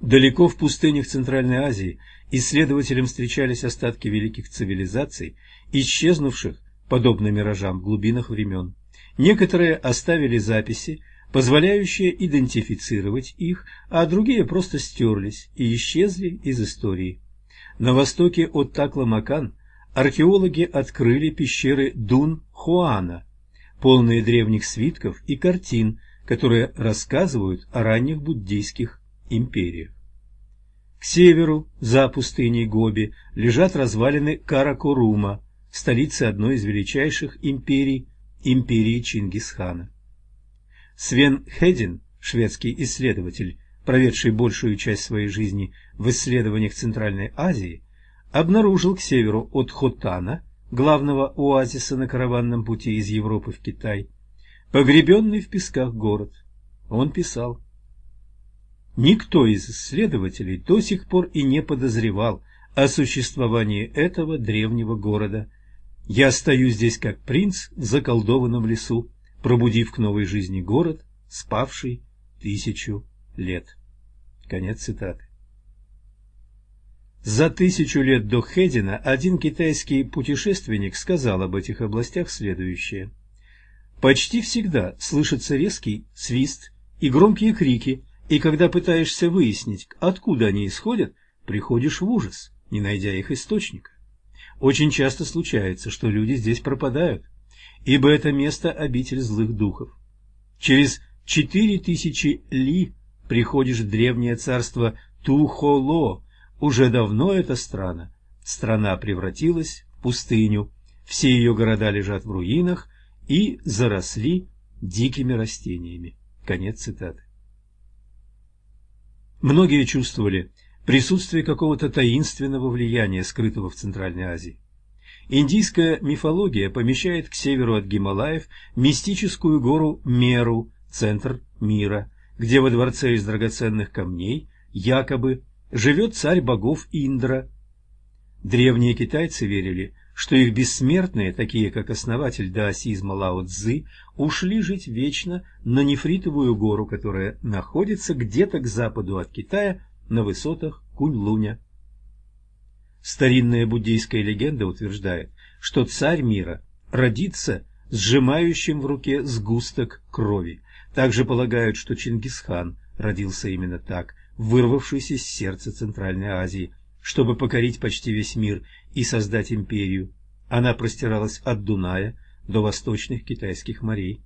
Далеко в пустынях Центральной Азии исследователям встречались остатки великих цивилизаций, исчезнувших, подобно миражам, в глубинах времен. Некоторые оставили записи, позволяющие идентифицировать их, а другие просто стерлись и исчезли из истории. На востоке от Такламакан археологи открыли пещеры Дун-Хуана, полные древних свитков и картин, которые рассказывают о ранних буддийских империях. К северу, за пустыней Гоби, лежат развалины Каракорума, столицы одной из величайших империй, империи Чингисхана. Свен Хедин, шведский исследователь, проведший большую часть своей жизни в исследованиях Центральной Азии, обнаружил к северу от Хотана, главного оазиса на караванном пути из Европы в Китай, погребенный в песках город. Он писал, «Никто из исследователей до сих пор и не подозревал о существовании этого древнего города. Я стою здесь как принц в заколдованном лесу, пробудив к новой жизни город, спавший тысячу лет». Конец цитаты. За тысячу лет до Хедина один китайский путешественник сказал об этих областях следующее. Почти всегда слышится резкий свист и громкие крики, и когда пытаешься выяснить, откуда они исходят, приходишь в ужас, не найдя их источника. Очень часто случается, что люди здесь пропадают, ибо это место обитель злых духов. Через четыре тысячи ли приходишь в древнее царство Тухоло, уже давно эта страна. Страна превратилась в пустыню, все ее города лежат в руинах и заросли дикими растениями. Конец цитаты. Многие чувствовали присутствие какого-то таинственного влияния, скрытого в Центральной Азии. Индийская мифология помещает к северу от Гималаев мистическую гору Меру, центр мира, где во дворце из драгоценных камней якобы живет царь богов Индра. Древние китайцы верили, что их бессмертные, такие как основатель даосизма Лао Цзы, ушли жить вечно на Нефритовую гору, которая находится где-то к западу от Китая на высотах Кунь-Луня. Старинная буддийская легенда утверждает, что царь мира родится сжимающим в руке сгусток крови. Также полагают, что Чингисхан родился именно так, вырвавшись из сердца Центральной Азии, чтобы покорить почти весь мир и создать империю. Она простиралась от Дуная до восточных китайских морей.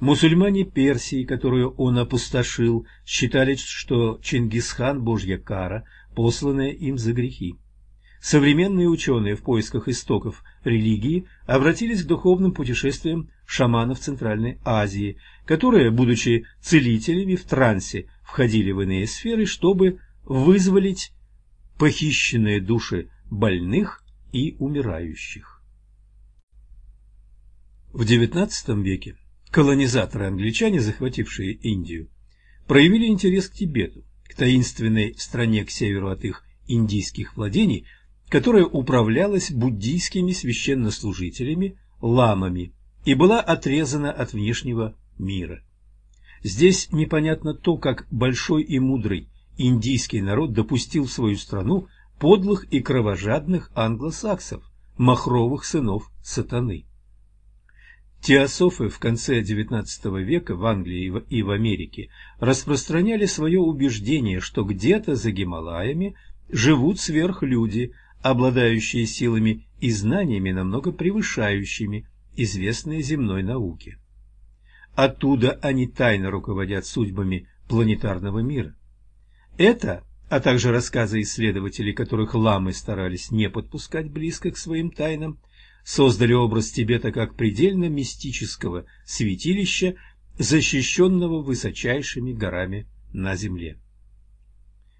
Мусульмане Персии, которую он опустошил, считали, что Чингисхан – божья кара, посланная им за грехи. Современные ученые в поисках истоков религии обратились к духовным путешествиям шаманов Центральной Азии, которые, будучи целителями в трансе, входили в иные сферы, чтобы вызволить похищенные души больных и умирающих. В XIX веке колонизаторы-англичане, захватившие Индию, проявили интерес к Тибету, к таинственной стране к северу от их индийских владений, которая управлялась буддийскими священнослужителями, ламами, и была отрезана от внешнего мира. Здесь непонятно то, как большой и мудрый индийский народ допустил в свою страну подлых и кровожадных англосаксов, махровых сынов сатаны. Теософы в конце XIX века в Англии и в Америке распространяли свое убеждение, что где-то за Гималаями живут сверхлюди, обладающие силами и знаниями, намного превышающими известные земной науки. Оттуда они тайно руководят судьбами планетарного мира. Это, а также рассказы исследователей, которых ламы старались не подпускать близко к своим тайнам, создали образ Тибета как предельно мистического святилища, защищенного высочайшими горами на Земле.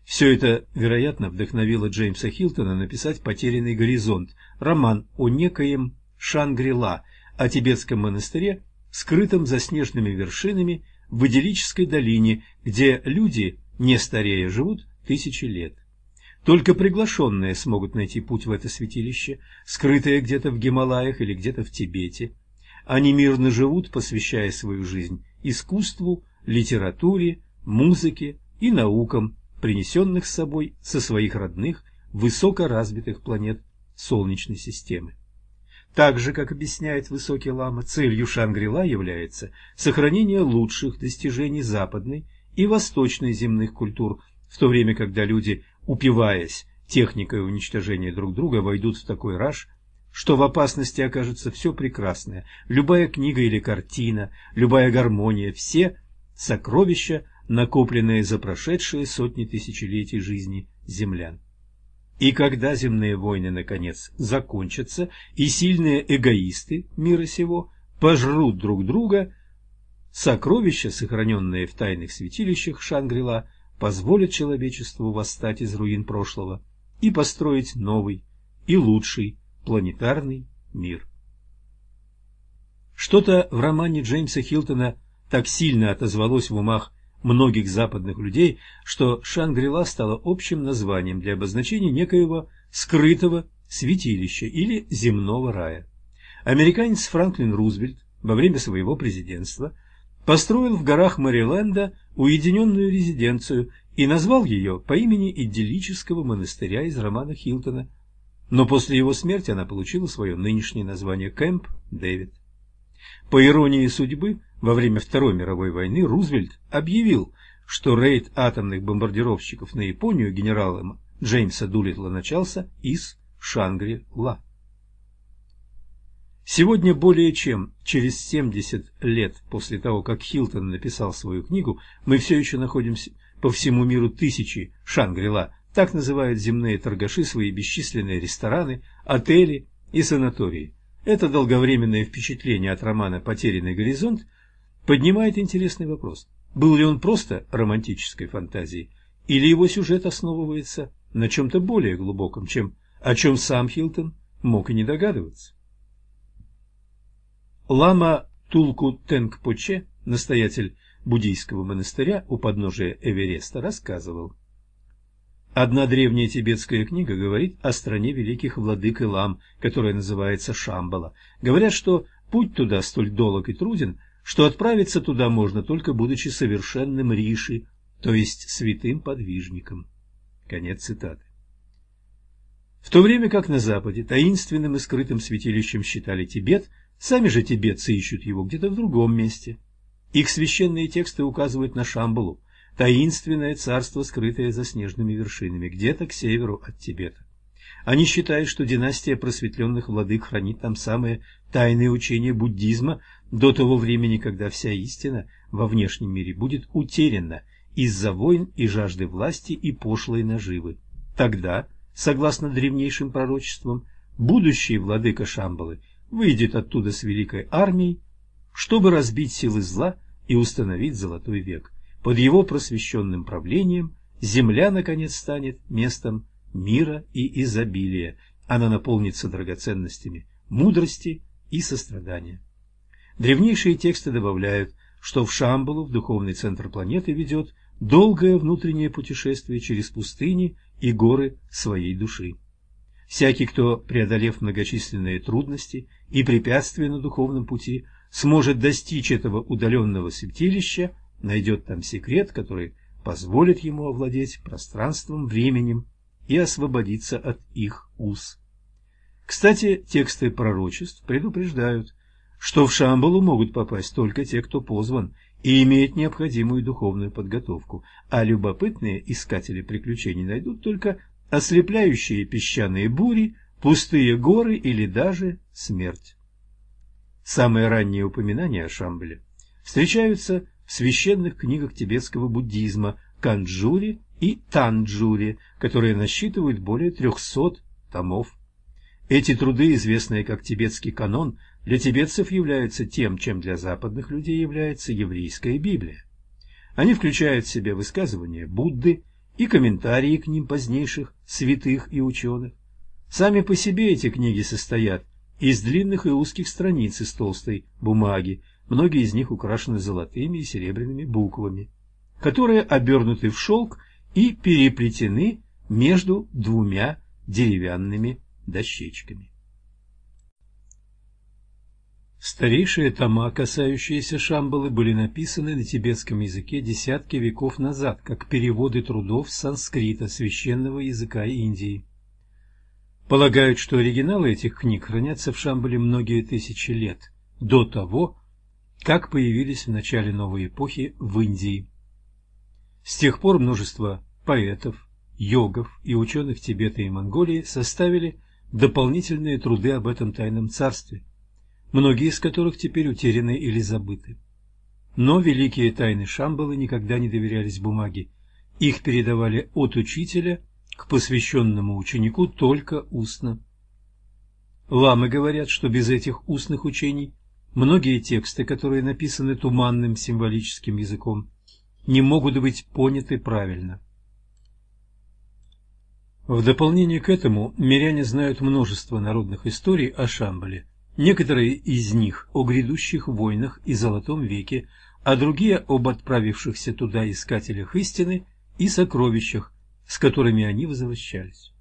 Все это, вероятно, вдохновило Джеймса Хилтона написать «Потерянный горизонт», роман о некоем Шангрила, о тибетском монастыре, скрытом за снежными вершинами в идиллической долине, где люди, не старея, живут тысячи лет. Только приглашенные смогут найти путь в это святилище, скрытое где-то в Гималаях или где-то в Тибете. Они мирно живут, посвящая свою жизнь искусству, литературе, музыке и наукам, принесенных с собой со своих родных высокоразвитых планет Солнечной системы. Так же, как объясняет Высокий Лама, целью Шангрила является сохранение лучших достижений западной и восточной земных культур, в то время, когда люди, упиваясь техникой уничтожения друг друга, войдут в такой раж, что в опасности окажется все прекрасное, любая книга или картина, любая гармония, все сокровища, накопленные за прошедшие сотни тысячелетий жизни землян. И когда земные войны, наконец, закончатся, и сильные эгоисты мира сего пожрут друг друга, сокровища, сохраненные в тайных святилищах Шангрила, позволят человечеству восстать из руин прошлого и построить новый и лучший планетарный мир. Что-то в романе Джеймса Хилтона так сильно отозвалось в умах многих западных людей, что Шангрила стала общим названием для обозначения некоего скрытого святилища или земного рая. Американец Франклин Рузвельт во время своего президентства построил в горах Мэриленда уединенную резиденцию и назвал ее по имени идиллического монастыря из романа Хилтона, но после его смерти она получила свое нынешнее название Кэмп Дэвид. По иронии судьбы, во время Второй мировой войны Рузвельт объявил, что рейд атомных бомбардировщиков на Японию генералом Джеймса Дулитла начался из Шангри-Ла. Сегодня более чем через 70 лет после того, как Хилтон написал свою книгу, мы все еще находимся по всему миру тысячи Шангри-Ла, так называют земные торгаши свои бесчисленные рестораны, отели и санатории. Это долговременное впечатление от романа «Потерянный горизонт» поднимает интересный вопрос. Был ли он просто романтической фантазией, или его сюжет основывается на чем-то более глубоком, чем о чем сам Хилтон мог и не догадываться? Лама Тулку Тенгпоче, настоятель буддийского монастыря у подножия Эвереста, рассказывал. Одна древняя тибетская книга говорит о стране великих владык и лам, которая называется Шамбала. Говорят, что путь туда столь долг и труден, что отправиться туда можно только будучи совершенным риши, то есть святым подвижником. Конец цитаты. В то время как на Западе таинственным и скрытым святилищем считали Тибет, Сами же тибетцы ищут его где-то в другом месте. Их священные тексты указывают на Шамбалу, таинственное царство, скрытое за снежными вершинами, где-то к северу от Тибета. Они считают, что династия просветленных владык хранит там самые тайные учения буддизма до того времени, когда вся истина во внешнем мире будет утеряна из-за войн и жажды власти и пошлой наживы. Тогда, согласно древнейшим пророчествам, будущий владыка Шамбалы выйдет оттуда с великой армией, чтобы разбить силы зла и установить золотой век. Под его просвещенным правлением земля, наконец, станет местом мира и изобилия. Она наполнится драгоценностями мудрости и сострадания. Древнейшие тексты добавляют, что в Шамбалу, в духовный центр планеты, ведет долгое внутреннее путешествие через пустыни и горы своей души. Всякий, кто, преодолев многочисленные трудности и препятствия на духовном пути, сможет достичь этого удаленного святилища, найдет там секрет, который позволит ему овладеть пространством, временем и освободиться от их уз. Кстати, тексты пророчеств предупреждают, что в Шамбалу могут попасть только те, кто позван и имеет необходимую духовную подготовку, а любопытные искатели приключений найдут только ослепляющие песчаные бури, пустые горы или даже смерть. Самые ранние упоминания о Шамбале встречаются в священных книгах тибетского буддизма Канджуре и Танджуре, которые насчитывают более 300 томов. Эти труды, известные как тибетский канон, для тибетцев являются тем, чем для западных людей является еврейская Библия. Они включают в себя высказывания Будды, и комментарии к ним позднейших святых и ученых. Сами по себе эти книги состоят из длинных и узких страниц из толстой бумаги, многие из них украшены золотыми и серебряными буквами, которые обернуты в шелк и переплетены между двумя деревянными дощечками. Старейшие тома, касающиеся Шамбалы, были написаны на тибетском языке десятки веков назад, как переводы трудов с санскрита, священного языка Индии. Полагают, что оригиналы этих книг хранятся в Шамбале многие тысячи лет, до того, как появились в начале новой эпохи в Индии. С тех пор множество поэтов, йогов и ученых Тибета и Монголии составили дополнительные труды об этом тайном царстве, многие из которых теперь утеряны или забыты. Но великие тайны Шамбалы никогда не доверялись бумаге. Их передавали от учителя к посвященному ученику только устно. Ламы говорят, что без этих устных учений многие тексты, которые написаны туманным символическим языком, не могут быть поняты правильно. В дополнение к этому миряне знают множество народных историй о Шамбале, некоторые из них о грядущих войнах и Золотом веке, а другие об отправившихся туда искателях истины и сокровищах, с которыми они возвращались.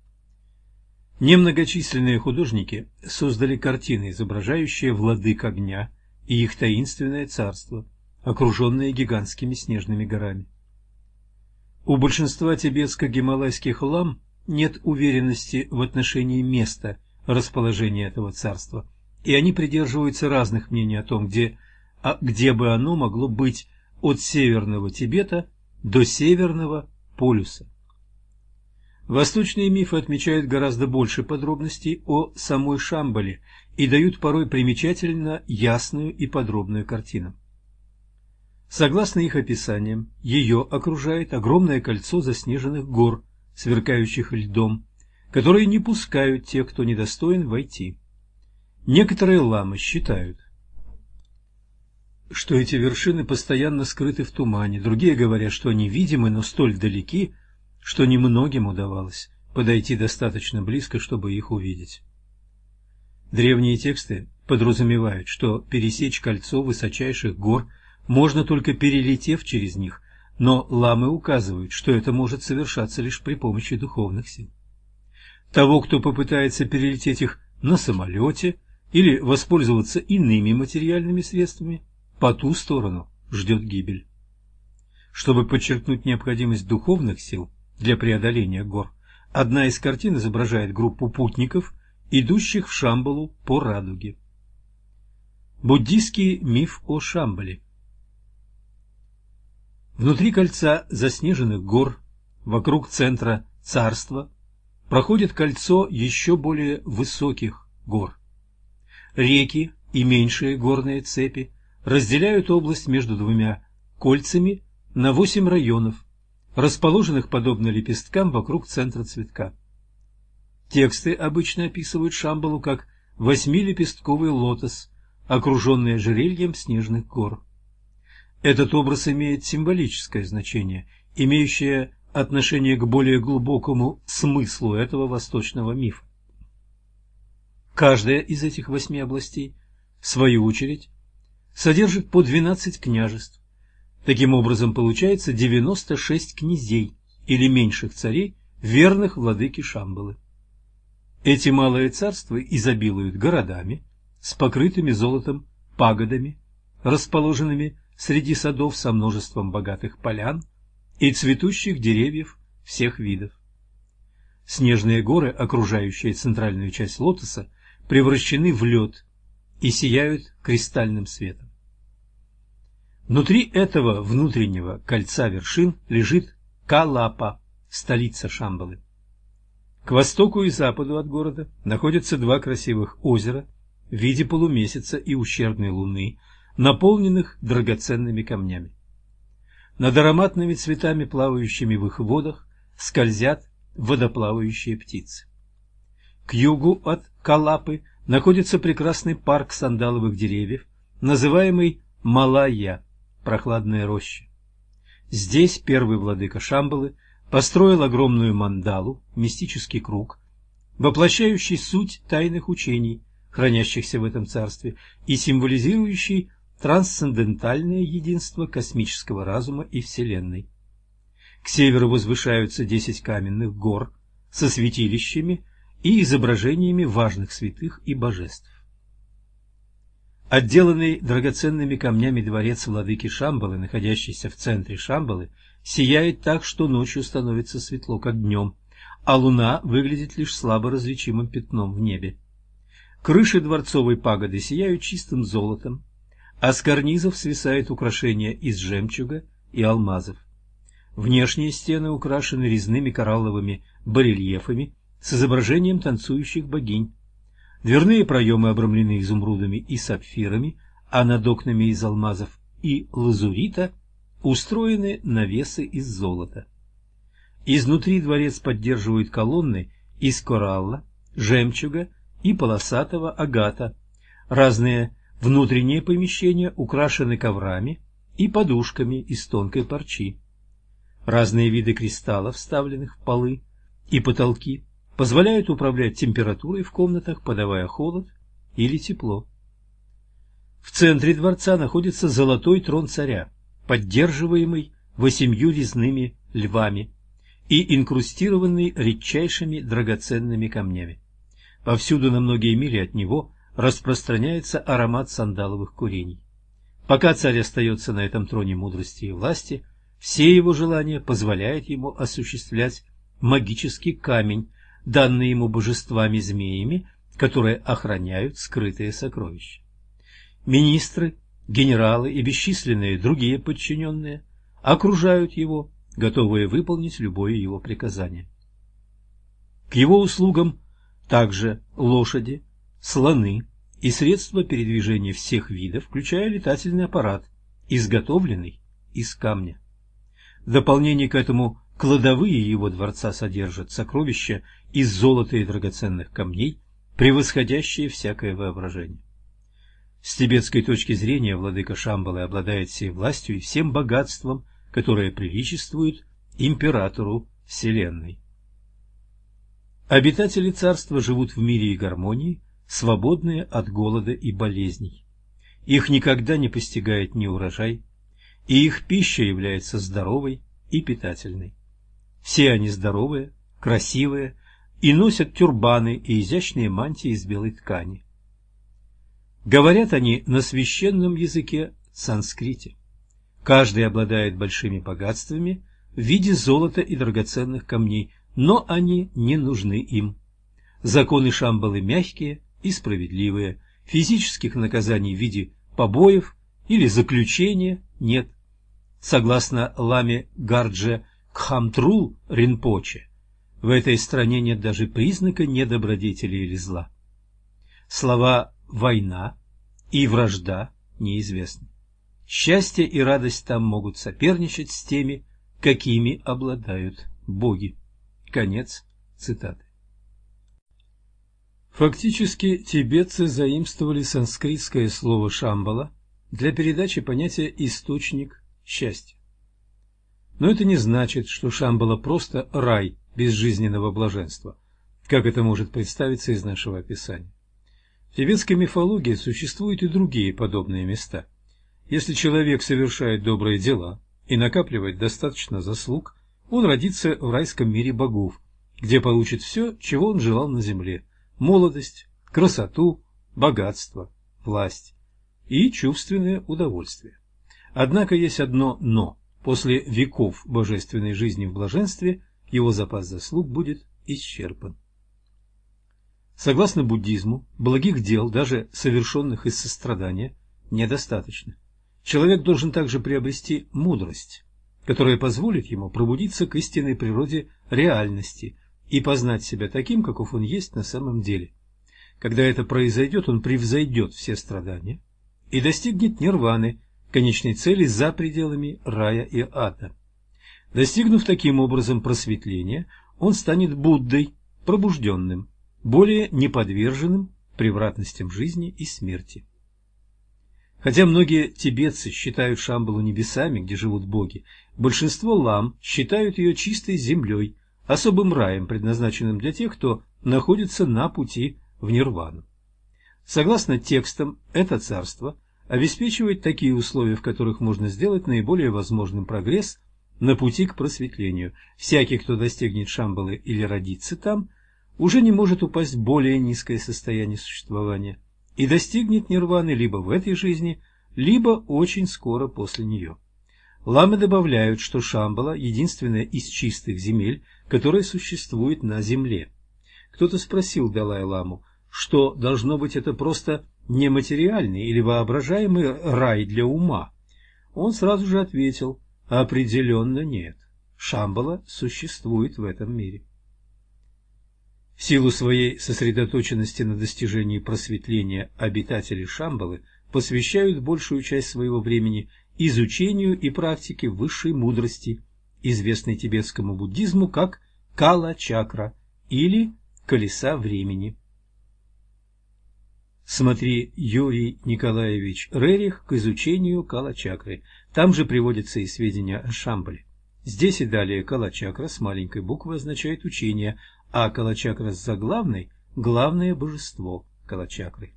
Немногочисленные художники создали картины, изображающие владык огня и их таинственное царство, окруженное гигантскими снежными горами. У большинства тибетско-гималайских лам нет уверенности в отношении места расположения этого царства, и они придерживаются разных мнений о том, где, а, где бы оно могло быть от северного Тибета до северного полюса. Восточные мифы отмечают гораздо больше подробностей о самой Шамбале и дают порой примечательно ясную и подробную картину. Согласно их описаниям, ее окружает огромное кольцо заснеженных гор, сверкающих льдом, которые не пускают тех, кто недостоин войти. Некоторые ламы считают, что эти вершины постоянно скрыты в тумане, другие говорят, что они видимы, но столь далеки, что немногим удавалось подойти достаточно близко, чтобы их увидеть. Древние тексты подразумевают, что пересечь кольцо высочайших гор – можно только перелетев через них, но ламы указывают, что это может совершаться лишь при помощи духовных сил. Того, кто попытается перелететь их на самолете или воспользоваться иными материальными средствами, по ту сторону ждет гибель. Чтобы подчеркнуть необходимость духовных сил для преодоления гор, одна из картин изображает группу путников, идущих в Шамбалу по радуге. Буддийский миф о Шамбале Внутри кольца заснеженных гор, вокруг центра царства, проходит кольцо еще более высоких гор. Реки и меньшие горные цепи разделяют область между двумя кольцами на восемь районов, расположенных подобно лепесткам вокруг центра цветка. Тексты обычно описывают Шамбалу как восьмилепестковый лотос, окруженный ожерельем снежных гор. Этот образ имеет символическое значение, имеющее отношение к более глубокому смыслу этого восточного мифа. Каждая из этих восьми областей, в свою очередь, содержит по 12 княжеств. Таким образом, получается 96 князей или меньших царей, верных владыке Шамбалы. Эти малые царства изобилуют городами с покрытыми золотом пагодами, расположенными среди садов со множеством богатых полян и цветущих деревьев всех видов. Снежные горы, окружающие центральную часть лотоса, превращены в лед и сияют кристальным светом. Внутри этого внутреннего кольца вершин лежит Калапа, столица Шамбалы. К востоку и западу от города находятся два красивых озера в виде полумесяца и ущербной луны, наполненных драгоценными камнями. Над ароматными цветами, плавающими в их водах, скользят водоплавающие птицы. К югу от Калапы находится прекрасный парк сандаловых деревьев, называемый Малайя, прохладная роща. Здесь первый владыка Шамбалы построил огромную мандалу, мистический круг, воплощающий суть тайных учений, хранящихся в этом царстве, и символизирующий трансцендентальное единство космического разума и Вселенной. К северу возвышаются десять каменных гор со святилищами и изображениями важных святых и божеств. Отделанный драгоценными камнями дворец владыки Шамбалы, находящийся в центре Шамбалы, сияет так, что ночью становится светло, как днем, а луна выглядит лишь слабо различимым пятном в небе. Крыши дворцовой пагоды сияют чистым золотом, а с карнизов свисают украшения из жемчуга и алмазов. Внешние стены украшены резными коралловыми барельефами с изображением танцующих богинь. Дверные проемы обрамлены изумрудами и сапфирами, а над окнами из алмазов и лазурита устроены навесы из золота. Изнутри дворец поддерживают колонны из коралла, жемчуга и полосатого агата, разные Внутренние помещения украшены коврами и подушками из тонкой парчи. Разные виды кристаллов, вставленных в полы, и потолки позволяют управлять температурой в комнатах, подавая холод или тепло. В центре дворца находится золотой трон царя, поддерживаемый восемью резными львами и инкрустированный редчайшими драгоценными камнями. Повсюду на многие мили от него распространяется аромат сандаловых курений. Пока царь остается на этом троне мудрости и власти, все его желания позволяют ему осуществлять магический камень, данный ему божествами-змеями, которые охраняют скрытые сокровища. Министры, генералы и бесчисленные другие подчиненные окружают его, готовые выполнить любое его приказание. К его услугам также лошади, слоны и средства передвижения всех видов, включая летательный аппарат, изготовленный из камня. В дополнение к этому кладовые его дворца содержат сокровища из золота и драгоценных камней, превосходящие всякое воображение. С тибетской точки зрения владыка Шамбалы обладает всей властью и всем богатством, которое приличествует императору Вселенной. Обитатели царства живут в мире и гармонии, свободные от голода и болезней. Их никогда не постигает неурожай, и их пища является здоровой и питательной. Все они здоровые, красивые и носят тюрбаны и изящные мантии из белой ткани. Говорят они на священном языке санскрите. Каждый обладает большими богатствами в виде золота и драгоценных камней, но они не нужны им. Законы Шамбалы мягкие и справедливые, физических наказаний в виде побоев или заключения нет. Согласно ламе Гардже Кхамтру Ринпоче, в этой стране нет даже признака недобродетели или зла. Слова «война» и «вражда» неизвестны. Счастье и радость там могут соперничать с теми, какими обладают боги. Конец цитаты. Фактически тибетцы заимствовали санскритское слово «шамбала» для передачи понятия «источник счастья». Но это не значит, что Шамбала просто рай безжизненного блаженства, как это может представиться из нашего описания. В тибетской мифологии существуют и другие подобные места – если человек совершает добрые дела и накапливает достаточно заслуг, он родится в райском мире богов, где получит все, чего он желал на земле – молодость, красоту, богатство, власть и чувственное удовольствие. Однако есть одно «но». После веков божественной жизни в блаженстве его запас заслуг будет исчерпан. Согласно буддизму, благих дел, даже совершенных из сострадания, недостаточно. Человек должен также приобрести мудрость, которая позволит ему пробудиться к истинной природе реальности и познать себя таким, каков он есть на самом деле. Когда это произойдет, он превзойдет все страдания и достигнет нирваны, конечной цели за пределами рая и ада. Достигнув таким образом просветления, он станет Буддой, пробужденным, более неподверженным превратностям жизни и смерти. Хотя многие тибетцы считают Шамбалу небесами, где живут боги, большинство лам считают ее чистой землей, особым раем, предназначенным для тех, кто находится на пути в нирвану. Согласно текстам, это царство обеспечивает такие условия, в которых можно сделать наиболее возможным прогресс на пути к просветлению. Всякий, кто достигнет Шамбалы или родится там, уже не может упасть в более низкое состояние существования – и достигнет нирваны либо в этой жизни, либо очень скоро после нее. Ламы добавляют, что Шамбала – единственная из чистых земель, которая существует на Земле. Кто-то спросил Далай-ламу, что должно быть это просто нематериальный или воображаемый рай для ума. Он сразу же ответил, определенно нет. Шамбала существует в этом мире. В силу своей сосредоточенности на достижении просветления обитатели Шамбалы посвящают большую часть своего времени изучению и практике высшей мудрости, известной тибетскому буддизму как Кала-чакра или Колеса времени. Смотри Юрий Николаевич Рерих к изучению Кала-чакры. Там же приводятся и сведения о Шамбале. Здесь и далее калачакра с маленькой буквы означает учение, а калачакра с заглавной – главное божество калачакры.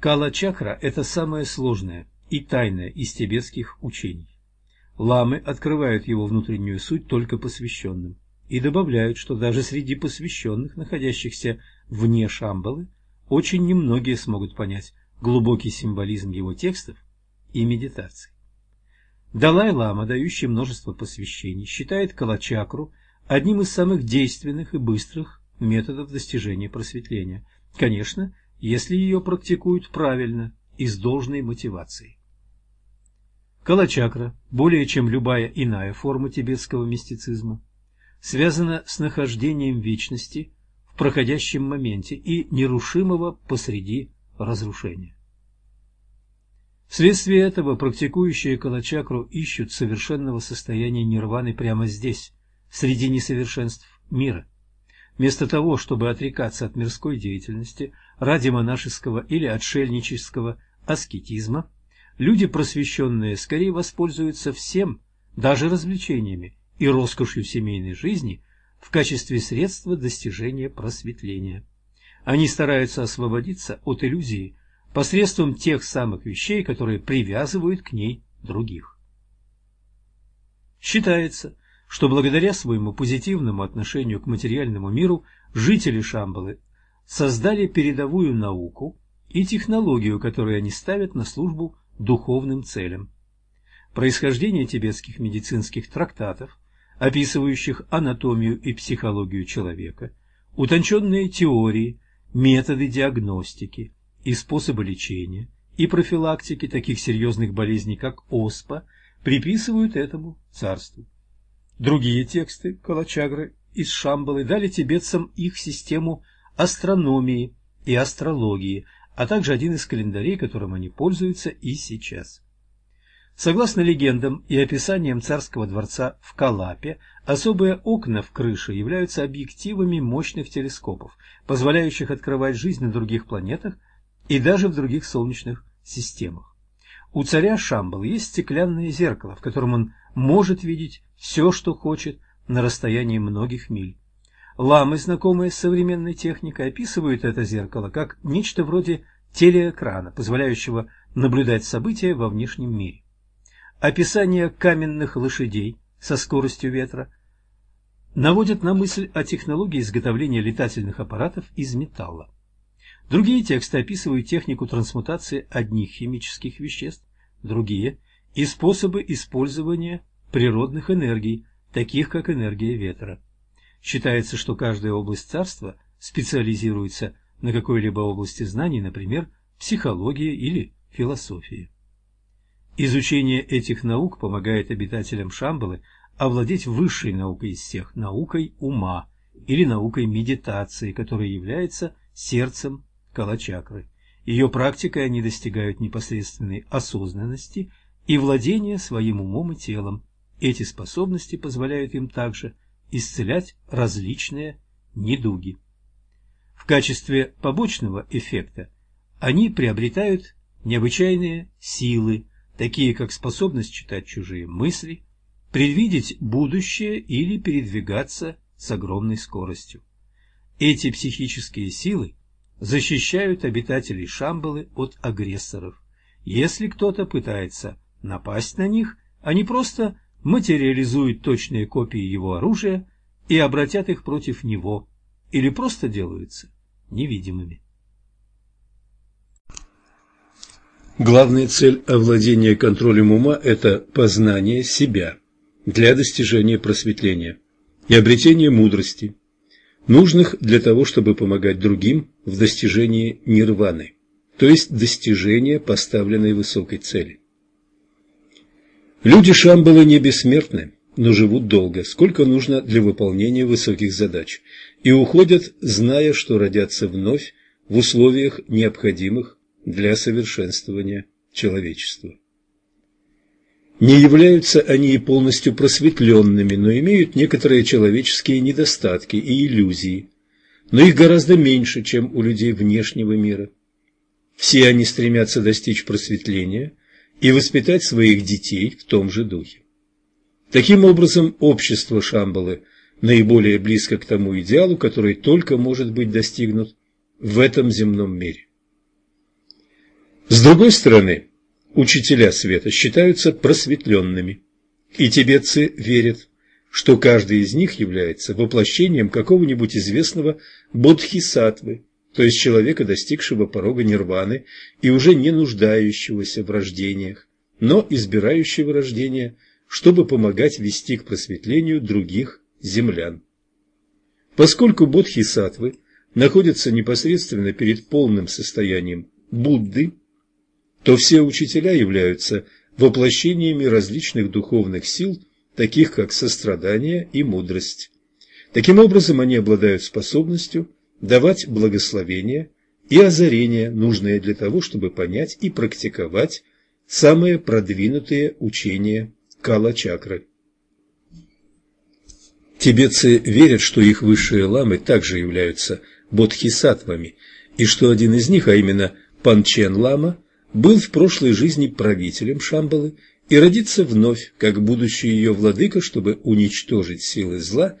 Кала-чакра – это самое сложное и тайное из тибетских учений. Ламы открывают его внутреннюю суть только посвященным и добавляют, что даже среди посвященных, находящихся вне Шамбалы, очень немногие смогут понять глубокий символизм его текстов и медитаций. Далай-лама, дающий множество посвящений, считает калачакру одним из самых действенных и быстрых методов достижения просветления. Конечно, если ее практикуют правильно и с должной мотивацией. Калачакра, более чем любая иная форма тибетского мистицизма, связана с нахождением вечности проходящем моменте и нерушимого посреди разрушения. Вследствие этого практикующие калачакру ищут совершенного состояния нирваны прямо здесь, среди несовершенств мира – Вместо того, чтобы отрекаться от мирской деятельности ради монашеского или отшельнического аскетизма, люди просвещенные скорее воспользуются всем, даже развлечениями и роскошью семейной жизни в качестве средства достижения просветления. Они стараются освободиться от иллюзии посредством тех самых вещей, которые привязывают к ней других. Считается, что благодаря своему позитивному отношению к материальному миру жители Шамбалы создали передовую науку и технологию, которую они ставят на службу духовным целям. Происхождение тибетских медицинских трактатов, описывающих анатомию и психологию человека, утонченные теории, методы диагностики и способы лечения и профилактики таких серьезных болезней, как оспа, приписывают этому царству. Другие тексты Калачагры из Шамбалы дали тибетцам их систему астрономии и астрологии, а также один из календарей, которым они пользуются и сейчас. Согласно легендам и описаниям царского дворца в Калапе, особые окна в крыше являются объективами мощных телескопов, позволяющих открывать жизнь на других планетах и даже в других солнечных системах. У царя Шамбал есть стеклянное зеркало, в котором он может видеть все, что хочет, на расстоянии многих миль. Ламы, знакомые с современной техникой, описывают это зеркало как нечто вроде телеэкрана, позволяющего наблюдать события во внешнем мире. Описание каменных лошадей со скоростью ветра наводят на мысль о технологии изготовления летательных аппаратов из металла. Другие тексты описывают технику трансмутации одних химических веществ, другие – и способы использования природных энергий, таких как энергия ветра. Считается, что каждая область царства специализируется на какой-либо области знаний, например, психологии или философии. Изучение этих наук помогает обитателям Шамбалы овладеть высшей наукой из всех – наукой ума или наукой медитации, которая является сердцем калачакры. Ее практикой они достигают непосредственной осознанности и владения своим умом и телом, эти способности позволяют им также исцелять различные недуги. В качестве побочного эффекта они приобретают необычайные силы, такие как способность читать чужие мысли, предвидеть будущее или передвигаться с огромной скоростью. Эти психические силы защищают обитателей Шамбалы от агрессоров. Если кто-то пытается напасть на них, они просто материализуют точные копии его оружия и обратят их против него, или просто делаются невидимыми. Главная цель овладения контролем ума – это познание себя для достижения просветления и обретения мудрости, нужных для того, чтобы помогать другим в достижении нирваны, то есть достижения поставленной высокой цели. Люди Шамбалы не бессмертны, но живут долго, сколько нужно для выполнения высоких задач, и уходят, зная, что родятся вновь в условиях, необходимых для совершенствования человечества. Не являются они и полностью просветленными, но имеют некоторые человеческие недостатки и иллюзии, но их гораздо меньше, чем у людей внешнего мира. Все они стремятся достичь просветления – и воспитать своих детей в том же духе. Таким образом, общество Шамбалы наиболее близко к тому идеалу, который только может быть достигнут в этом земном мире. С другой стороны, учителя света считаются просветленными, и тибетцы верят, что каждый из них является воплощением какого-нибудь известного бодхисаттвы, то есть человека, достигшего порога нирваны и уже не нуждающегося в рождениях, но избирающего рождения, чтобы помогать вести к просветлению других землян. Поскольку бодхисаттвы находятся непосредственно перед полным состоянием Будды, то все учителя являются воплощениями различных духовных сил, таких как сострадание и мудрость. Таким образом, они обладают способностью давать благословение и озарение, нужное для того, чтобы понять и практиковать самые продвинутые учения Кала-чакры. Тибетцы верят, что их высшие ламы также являются бодхисаттвами, и что один из них, а именно Панчен Лама, был в прошлой жизни правителем Шамбалы и родится вновь, как будущий ее владыка, чтобы уничтожить силы зла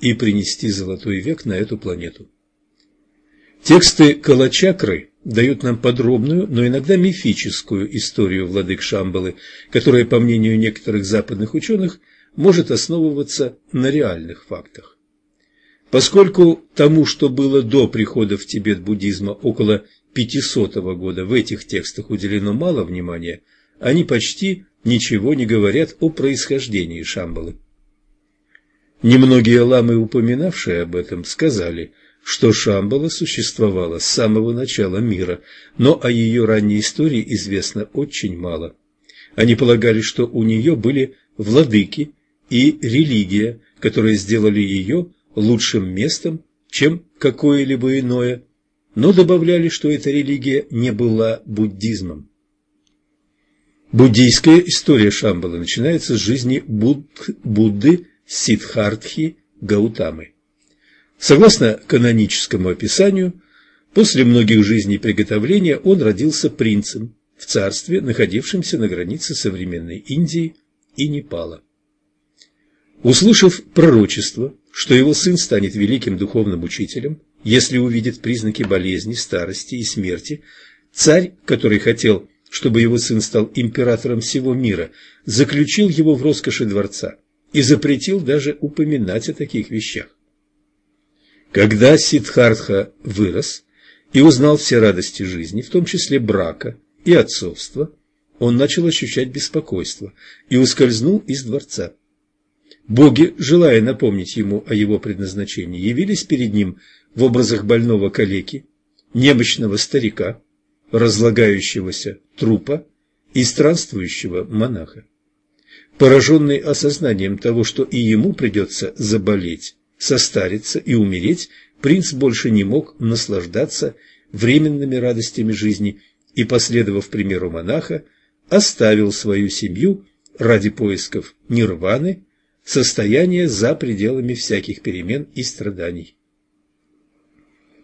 и принести золотой век на эту планету. Тексты Калачакры дают нам подробную, но иногда мифическую историю владык Шамбалы, которая, по мнению некоторых западных ученых, может основываться на реальных фактах. Поскольку тому, что было до прихода в Тибет буддизма около 500 года, в этих текстах уделено мало внимания, они почти ничего не говорят о происхождении Шамбалы. Немногие ламы, упоминавшие об этом, сказали, что Шамбала существовала с самого начала мира, но о ее ранней истории известно очень мало. Они полагали, что у нее были владыки и религия, которые сделали ее лучшим местом, чем какое-либо иное, но добавляли, что эта религия не была буддизмом. Буддийская история Шамбалы начинается с жизни Буд... Будды Сиддхартхи Гаутамы. Согласно каноническому описанию, после многих жизней приготовления он родился принцем в царстве, находившемся на границе современной Индии и Непала. Услышав пророчество, что его сын станет великим духовным учителем, если увидит признаки болезни, старости и смерти, царь, который хотел, чтобы его сын стал императором всего мира, заключил его в роскоши дворца и запретил даже упоминать о таких вещах. Когда Сиддхартха вырос и узнал все радости жизни, в том числе брака и отцовства, он начал ощущать беспокойство и ускользнул из дворца. Боги, желая напомнить ему о его предназначении, явились перед ним в образах больного калеки, немощного старика, разлагающегося трупа и странствующего монаха. Пораженный осознанием того, что и ему придется заболеть, состариться и умереть, принц больше не мог наслаждаться временными радостями жизни и, последовав примеру монаха, оставил свою семью ради поисков нирваны состояние за пределами всяких перемен и страданий.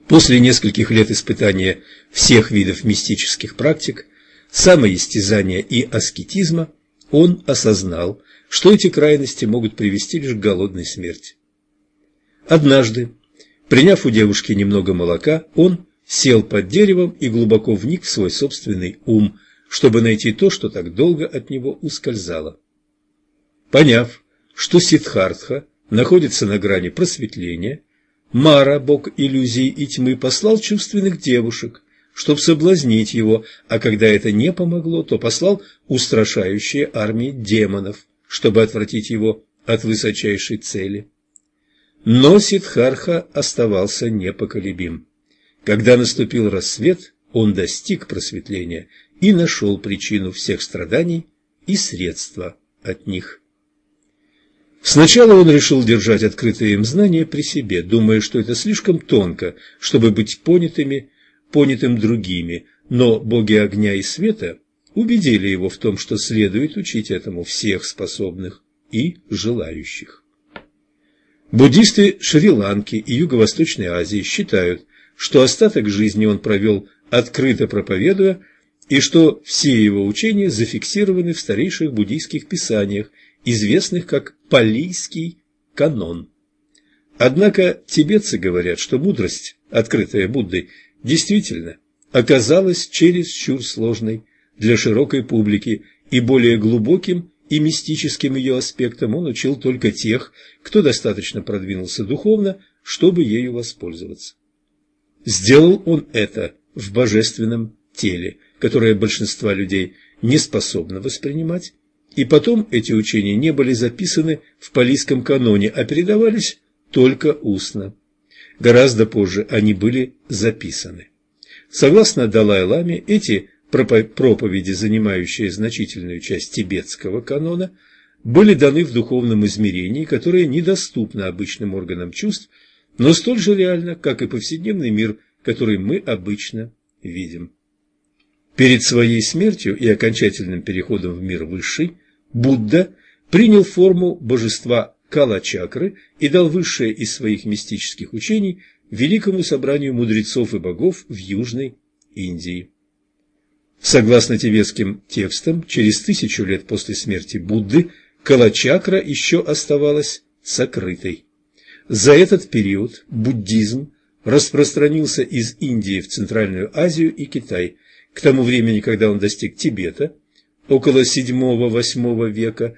После нескольких лет испытания всех видов мистических практик, самоистязания и аскетизма, он осознал, что эти крайности могут привести лишь к голодной смерти. Однажды, приняв у девушки немного молока, он сел под деревом и глубоко вник в свой собственный ум, чтобы найти то, что так долго от него ускользало. Поняв, что Сиддхартха находится на грани просветления, Мара, бог иллюзий и тьмы, послал чувственных девушек, чтобы соблазнить его, а когда это не помогло, то послал устрашающие армии демонов, чтобы отвратить его от высочайшей цели. Но Сиддхарха оставался непоколебим. Когда наступил рассвет, он достиг просветления и нашел причину всех страданий и средства от них. Сначала он решил держать открытые им знания при себе, думая, что это слишком тонко, чтобы быть понятыми, понятым другими, но боги огня и света убедили его в том, что следует учить этому всех способных и желающих. Буддисты Шри-Ланки и Юго-Восточной Азии считают, что остаток жизни он провел открыто проповедуя, и что все его учения зафиксированы в старейших буддийских писаниях известных как Палийский канон. Однако тибетцы говорят, что мудрость, открытая Буддой, действительно оказалась чересчур сложной для широкой публики и более глубоким и мистическим ее аспектом он учил только тех, кто достаточно продвинулся духовно, чтобы ею воспользоваться. Сделал он это в божественном теле, которое большинство людей не способно воспринимать, и потом эти учения не были записаны в палийском каноне, а передавались только устно. Гораздо позже они были записаны. Согласно Далай-Ламе, эти проповеди, занимающие значительную часть тибетского канона, были даны в духовном измерении, которое недоступно обычным органам чувств, но столь же реально, как и повседневный мир, который мы обычно видим. Перед своей смертью и окончательным переходом в мир высший, Будда принял форму божества Кала-чакры и дал высшее из своих мистических учений великому собранию мудрецов и богов в Южной Индии. Согласно тибетским текстам, через тысячу лет после смерти Будды Калачакра еще оставалась сокрытой. За этот период буддизм распространился из Индии в Центральную Азию и Китай. К тому времени, когда он достиг Тибета, около VII-VIII века,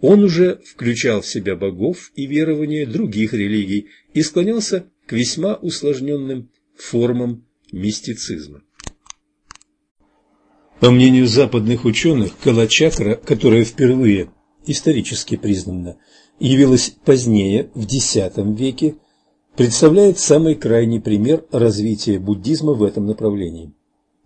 он уже включал в себя богов и верования других религий и склонялся к весьма усложненным формам мистицизма. По мнению западных ученых, Калачакра, которая впервые исторически признана, явилась позднее, в X веке, представляет самый крайний пример развития буддизма в этом направлении.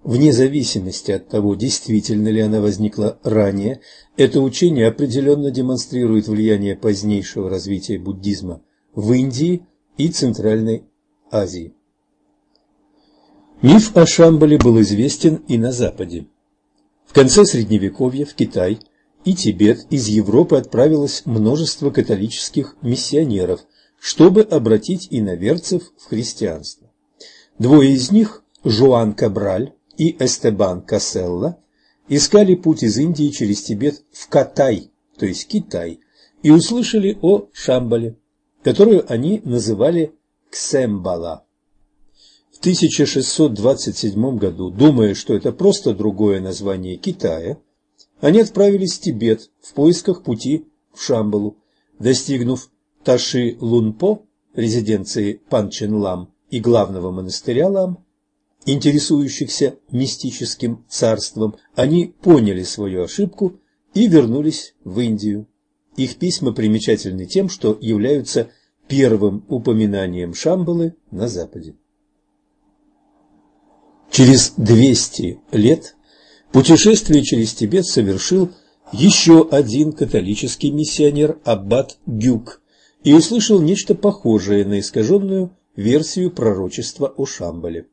Вне зависимости от того, действительно ли она возникла ранее, это учение определенно демонстрирует влияние позднейшего развития буддизма в Индии и Центральной Азии. Миф о Шамбале был известен и на Западе. В конце Средневековья в Китай и Тибет из Европы отправилось множество католических миссионеров, чтобы обратить иноверцев в христианство. Двое из них, Жуан Кабраль и Эстебан Касселла, искали путь из Индии через Тибет в Катай, то есть Китай, и услышали о Шамбале, которую они называли Ксембала. 1627 году, думая, что это просто другое название Китая, они отправились в Тибет в поисках пути в Шамбалу. Достигнув Таши-Лунпо, резиденции Панчен-Лам и главного монастыря Лам, интересующихся мистическим царством, они поняли свою ошибку и вернулись в Индию. Их письма примечательны тем, что являются первым упоминанием Шамбалы на Западе. Через 200 лет путешествие через Тибет совершил еще один католический миссионер Аббат Гюк и услышал нечто похожее на искаженную версию пророчества о Шамбале.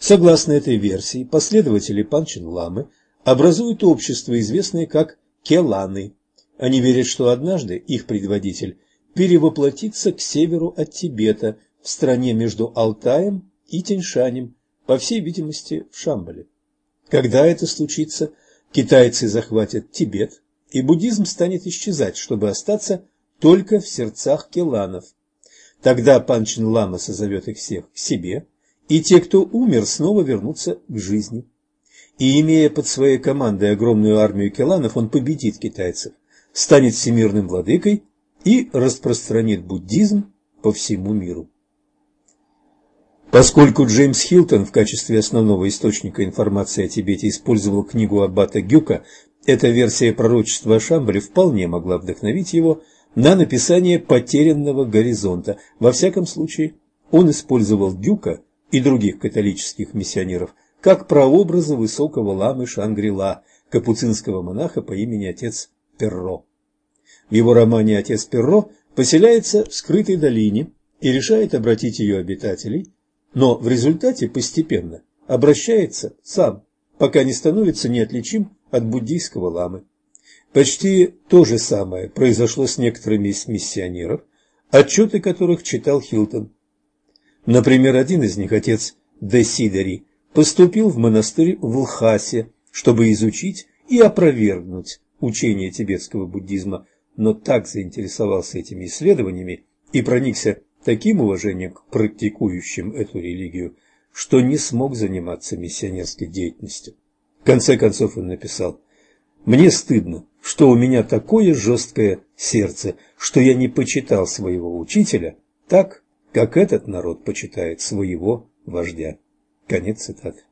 Согласно этой версии, последователи Панчин-ламы образуют общество, известное как Келаны. Они верят, что однажды их предводитель перевоплотится к северу от Тибета, в стране между Алтаем и Тяньшанем, по всей видимости, в Шамбале. Когда это случится, китайцы захватят Тибет, и буддизм станет исчезать, чтобы остаться только в сердцах келанов. Тогда Панчин Лама созовет их всех к себе, и те, кто умер, снова вернутся к жизни. И, имея под своей командой огромную армию келанов, он победит китайцев, станет всемирным владыкой и распространит буддизм по всему миру. Поскольку Джеймс Хилтон в качестве основного источника информации о Тибете использовал книгу Аббата Гюка, эта версия пророчества о Шамбале вполне могла вдохновить его на написание «Потерянного горизонта». Во всяком случае, он использовал Гюка и других католических миссионеров как прообразы высокого ламы Шангрила, капуцинского монаха по имени отец Перро. В его романе «Отец Перро» поселяется в скрытой долине и решает обратить ее обитателей – но в результате постепенно обращается сам, пока не становится неотличим от буддийского ламы. Почти то же самое произошло с некоторыми из миссионеров, отчеты которых читал Хилтон. Например, один из них, отец Десидери, поступил в монастырь в Лхасе, чтобы изучить и опровергнуть учение тибетского буддизма, но так заинтересовался этими исследованиями и проникся таким уважением к практикующим эту религию, что не смог заниматься миссионерской деятельностью. В конце концов он написал «Мне стыдно, что у меня такое жесткое сердце, что я не почитал своего учителя так, как этот народ почитает своего вождя». Конец цитаты.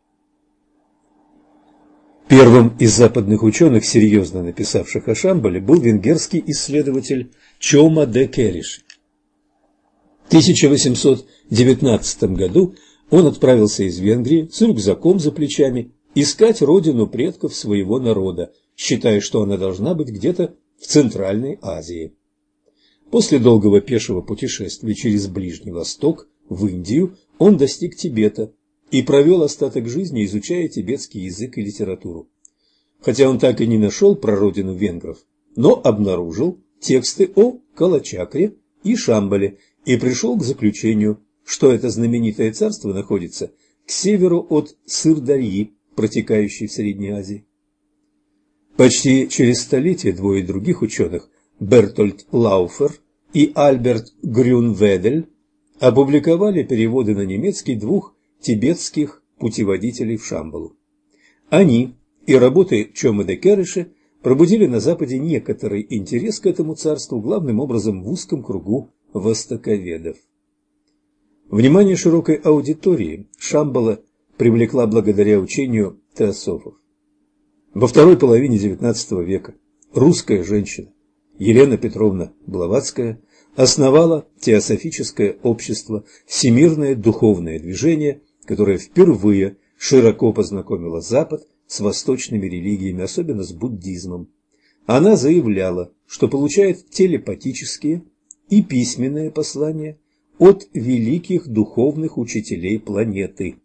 Первым из западных ученых, серьезно написавших о Шамбале, был венгерский исследователь Чома де Кериш. В 1819 году он отправился из Венгрии с рюкзаком за плечами искать родину предков своего народа, считая, что она должна быть где-то в Центральной Азии. После долгого пешего путешествия через Ближний Восток в Индию он достиг Тибета, и провел остаток жизни, изучая тибетский язык и литературу. Хотя он так и не нашел прародину венгров, но обнаружил тексты о Калачакре и Шамбале и пришел к заключению, что это знаменитое царство находится к северу от Сырдарьи, протекающей в Средней Азии. Почти через столетие двое других ученых, Бертольд Лауфер и Альберт Грюнведель, опубликовали переводы на немецкий двух тибетских путеводителей в Шамбалу. Они и работы Чома де Керыша пробудили на Западе некоторый интерес к этому царству, главным образом в узком кругу востоковедов. Внимание широкой аудитории Шамбала привлекла благодаря учению теософов. Во второй половине XIX века русская женщина Елена Петровна Блаватская основала теософическое общество «Всемирное духовное движение», которая впервые широко познакомила Запад с восточными религиями, особенно с буддизмом. Она заявляла, что получает телепатические и письменные послания от великих духовных учителей планеты,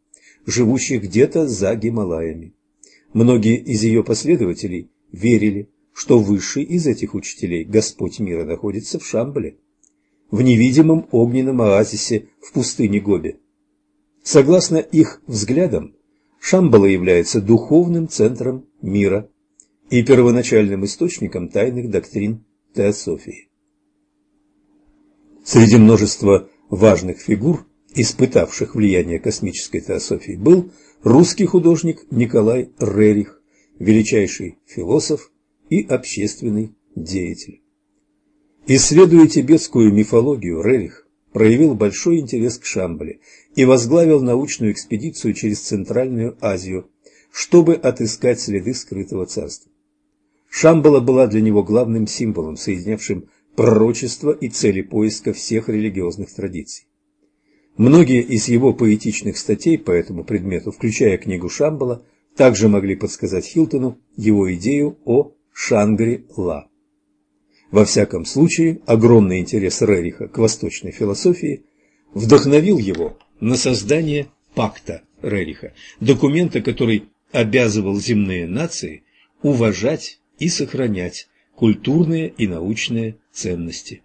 живущих где-то за Гималаями. Многие из ее последователей верили, что высший из этих учителей, Господь мира, находится в Шамбале, в невидимом огненном оазисе в пустыне Гоби. Согласно их взглядам, Шамбала является духовным центром мира и первоначальным источником тайных доктрин теософии. Среди множества важных фигур, испытавших влияние космической теософии, был русский художник Николай Рерих, величайший философ и общественный деятель. Исследуя тибетскую мифологию, Рерих проявил большой интерес к Шамбале и возглавил научную экспедицию через Центральную Азию, чтобы отыскать следы скрытого царства. Шамбала была для него главным символом, соединявшим пророчество и цели поиска всех религиозных традиций. Многие из его поэтичных статей по этому предмету, включая книгу Шамбала, также могли подсказать Хилтону его идею о Шангри-Ла. Во всяком случае, огромный интерес Рериха к восточной философии вдохновил его на создание пакта Рериха, документа, который обязывал земные нации уважать и сохранять культурные и научные ценности.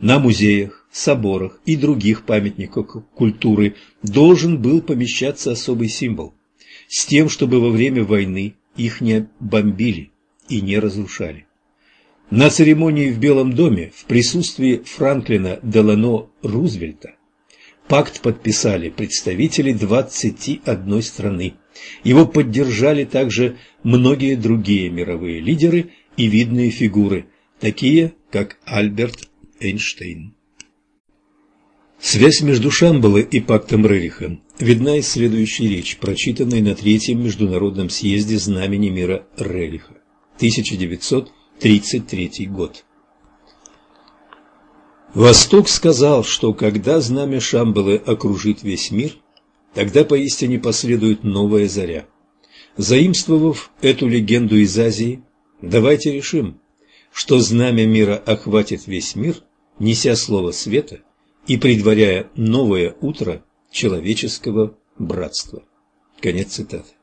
На музеях, соборах и других памятниках культуры должен был помещаться особый символ, с тем, чтобы во время войны их не бомбили и не разрушали. На церемонии в Белом доме в присутствии Франклина Делано Рузвельта пакт подписали представители 21 страны. Его поддержали также многие другие мировые лидеры и видные фигуры, такие как Альберт Эйнштейн. Связь между Шамбалой и пактом Рериха видна из следующей речи, прочитанной на Третьем Международном съезде Знамени мира Рериха, 1900 1933 год. Восток сказал, что когда знамя Шамбалы окружит весь мир, тогда поистине последует новая заря. Заимствовав эту легенду из Азии, давайте решим, что знамя мира охватит весь мир, неся слово света и предваряя новое утро человеческого братства. Конец цитаты.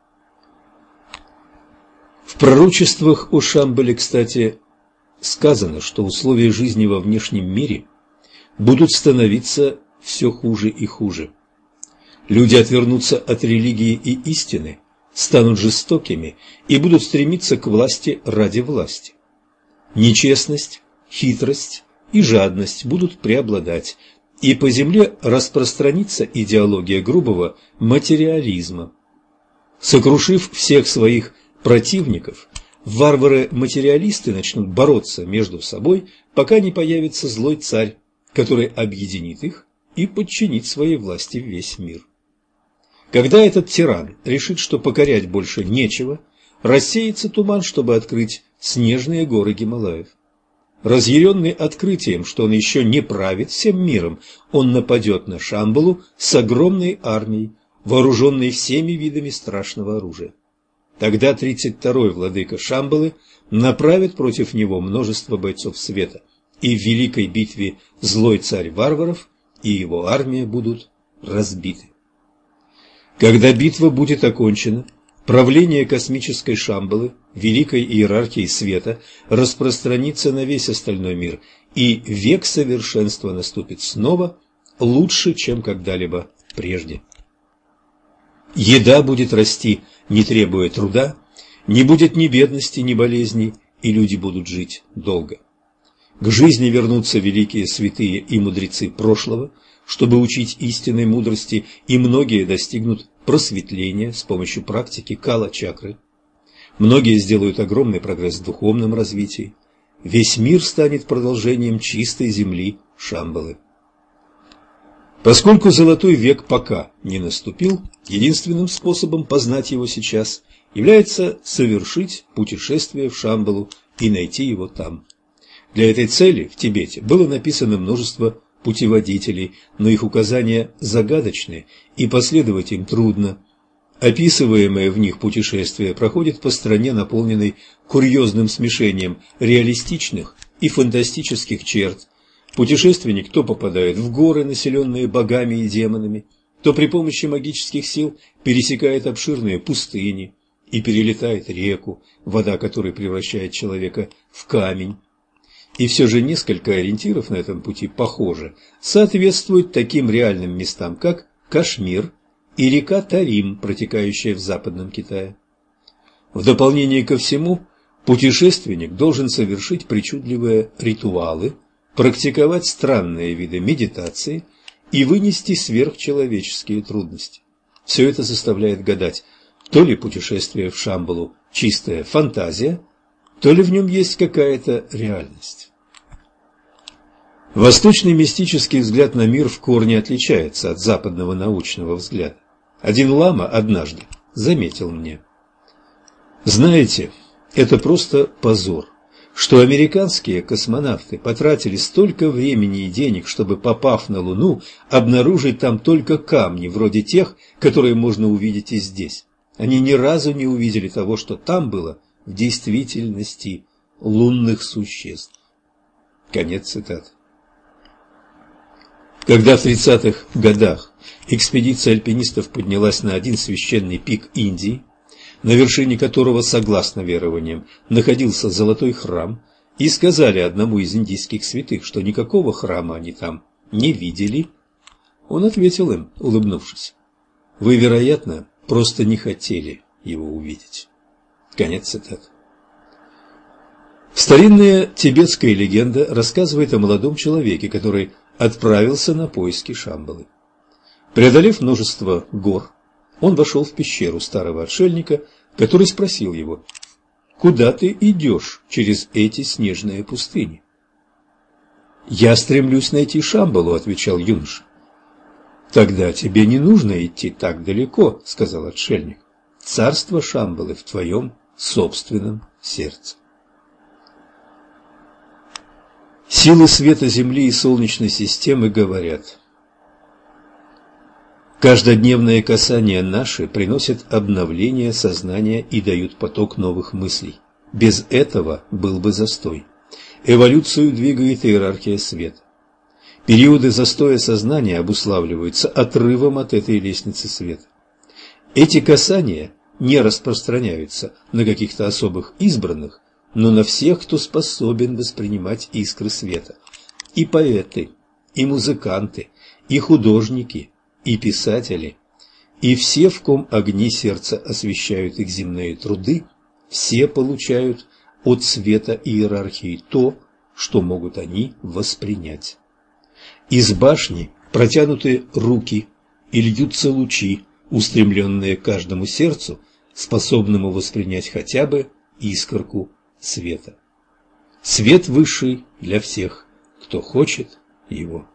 В пророчествах о Шамбале, кстати, сказано, что условия жизни во внешнем мире будут становиться все хуже и хуже. Люди отвернутся от религии и истины, станут жестокими и будут стремиться к власти ради власти. Нечестность, хитрость и жадность будут преобладать, и по земле распространится идеология грубого материализма. Сокрушив всех своих противников, варвары-материалисты начнут бороться между собой, пока не появится злой царь, который объединит их и подчинит своей власти весь мир. Когда этот тиран решит, что покорять больше нечего, рассеется туман, чтобы открыть снежные горы Гималаев. Разъяренный открытием, что он еще не правит всем миром, он нападет на Шамбалу с огромной армией, вооруженной всеми видами страшного оружия. Тогда 32-й владыка Шамбалы направит против него множество бойцов света, и в великой битве злой царь варваров и его армия будут разбиты. Когда битва будет окончена, правление космической Шамбалы, великой иерархии света, распространится на весь остальной мир, и век совершенства наступит снова лучше, чем когда-либо прежде. Еда будет расти, не требуя труда, не будет ни бедности, ни болезней, и люди будут жить долго. К жизни вернутся великие святые и мудрецы прошлого, чтобы учить истинной мудрости, и многие достигнут просветления с помощью практики кала-чакры. Многие сделают огромный прогресс в духовном развитии. Весь мир станет продолжением чистой земли Шамбалы. Поскольку золотой век пока не наступил, единственным способом познать его сейчас является совершить путешествие в Шамбалу и найти его там. Для этой цели в Тибете было написано множество путеводителей, но их указания загадочны и последовать им трудно. Описываемое в них путешествие проходит по стране, наполненной курьезным смешением реалистичных и фантастических черт. Путешественник то попадает в горы, населенные богами и демонами, то при помощи магических сил пересекает обширные пустыни и перелетает реку, вода которой превращает человека в камень. И все же несколько ориентиров на этом пути, похоже, соответствуют таким реальным местам, как Кашмир и река Тарим, протекающая в Западном Китае. В дополнение ко всему, путешественник должен совершить причудливые ритуалы, практиковать странные виды медитации и вынести сверхчеловеческие трудности. Все это заставляет гадать, то ли путешествие в Шамбалу – чистая фантазия – то ли в нем есть какая-то реальность. Восточный мистический взгляд на мир в корне отличается от западного научного взгляда. Один лама однажды заметил мне. Знаете, это просто позор, что американские космонавты потратили столько времени и денег, чтобы, попав на Луну, обнаружить там только камни, вроде тех, которые можно увидеть и здесь. Они ни разу не увидели того, что там было в действительности лунных существ. Конец цитаты. Когда в 30-х годах экспедиция альпинистов поднялась на один священный пик Индии, на вершине которого, согласно верованиям, находился золотой храм, и сказали одному из индийских святых, что никакого храма они там не видели, он ответил им, улыбнувшись, «Вы, вероятно, просто не хотели его увидеть». Конец цитаты. Старинная тибетская легенда рассказывает о молодом человеке, который отправился на поиски Шамбалы. Преодолев множество гор, он вошел в пещеру старого отшельника, который спросил его, «Куда ты идешь через эти снежные пустыни?» «Я стремлюсь найти Шамбалу», — отвечал юноша. «Тогда тебе не нужно идти так далеко», — сказал отшельник. «Царство Шамбалы в твоем собственном сердце. Силы света Земли и Солнечной системы говорят, каждодневное касание наши приносит обновление сознания и дают поток новых мыслей. Без этого был бы застой. Эволюцию двигает иерархия света. Периоды застоя сознания обуславливаются отрывом от этой лестницы света. Эти касания – не распространяются на каких-то особых избранных, но на всех, кто способен воспринимать искры света. И поэты, и музыканты, и художники, и писатели, и все, в ком огни сердца освещают их земные труды, все получают от света иерархии то, что могут они воспринять. Из башни протянуты руки и льются лучи, устремленные каждому сердцу, способному воспринять хотя бы искорку света. Свет высший для всех, кто хочет его.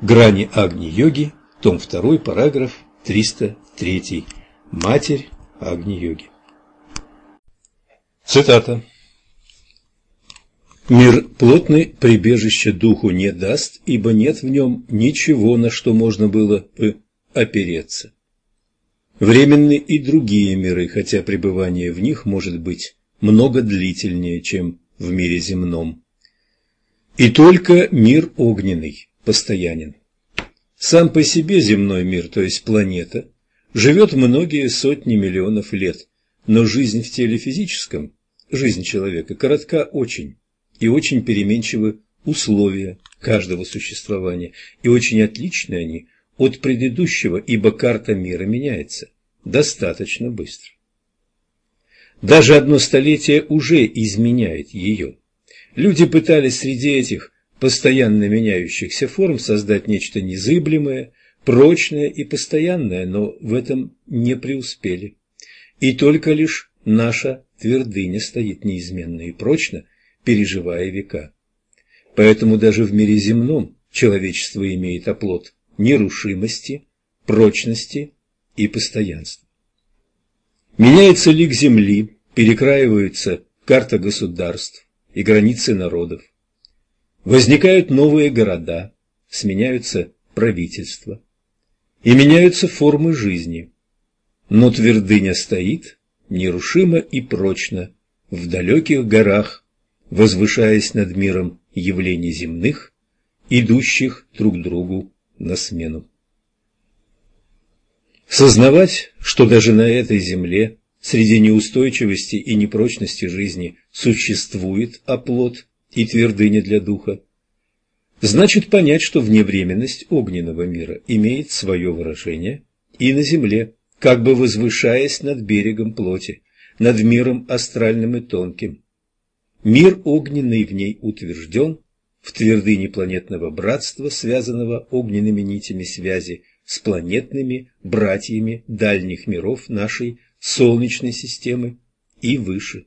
Грани Агни-йоги, том 2, параграф 303. Матерь Агни-йоги. Цитата. Мир плотный прибежище духу не даст, ибо нет в нем ничего, на что можно было бы опереться. Временны и другие миры, хотя пребывание в них может быть много длительнее, чем в мире земном. И только мир огненный постоянен. Сам по себе земной мир, то есть планета, живет многие сотни миллионов лет, но жизнь в теле физическом, жизнь человека, коротка очень и очень переменчивы условия каждого существования, и очень отличны они от предыдущего, ибо карта мира меняется достаточно быстро. Даже одно столетие уже изменяет ее. Люди пытались среди этих постоянно меняющихся форм создать нечто незыблемое, прочное и постоянное, но в этом не преуспели. И только лишь наша твердыня стоит неизменно и прочно переживая века. Поэтому даже в мире земном человечество имеет оплот нерушимости, прочности и постоянства. Меняется лик земли, перекраиваются карта государств и границы народов. Возникают новые города, сменяются правительства и меняются формы жизни. Но твердыня стоит нерушимо и прочно в далеких горах возвышаясь над миром явлений земных, идущих друг другу на смену. Сознавать, что даже на этой земле, среди неустойчивости и непрочности жизни, существует оплот и твердыня для духа, значит понять, что вневременность огненного мира имеет свое выражение и на земле, как бы возвышаясь над берегом плоти, над миром астральным и тонким, Мир огненный в ней утвержден, в твердыне планетного братства, связанного огненными нитями связи с планетными братьями дальних миров нашей Солнечной системы и выше.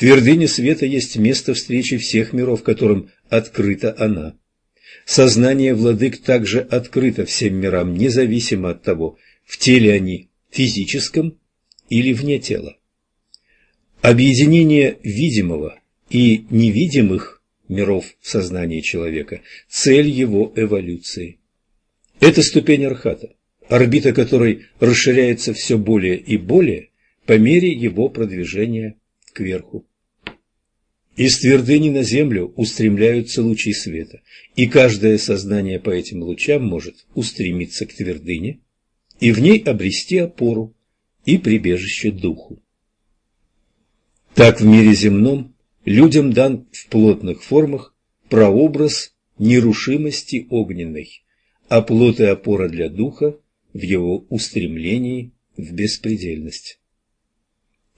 Твердыня света есть место встречи всех миров, которым открыта она. Сознание владык также открыто всем мирам, независимо от того, в теле они физическом или вне тела. Объединение видимого и невидимых миров в сознании человека – цель его эволюции. Это ступень архата, орбита которой расширяется все более и более по мере его продвижения кверху. Из твердыни на землю устремляются лучи света, и каждое сознание по этим лучам может устремиться к твердыне и в ней обрести опору и прибежище духу. Так в мире земном людям дан в плотных формах прообраз нерушимости огненной, а плод и опора для духа в его устремлении в беспредельность.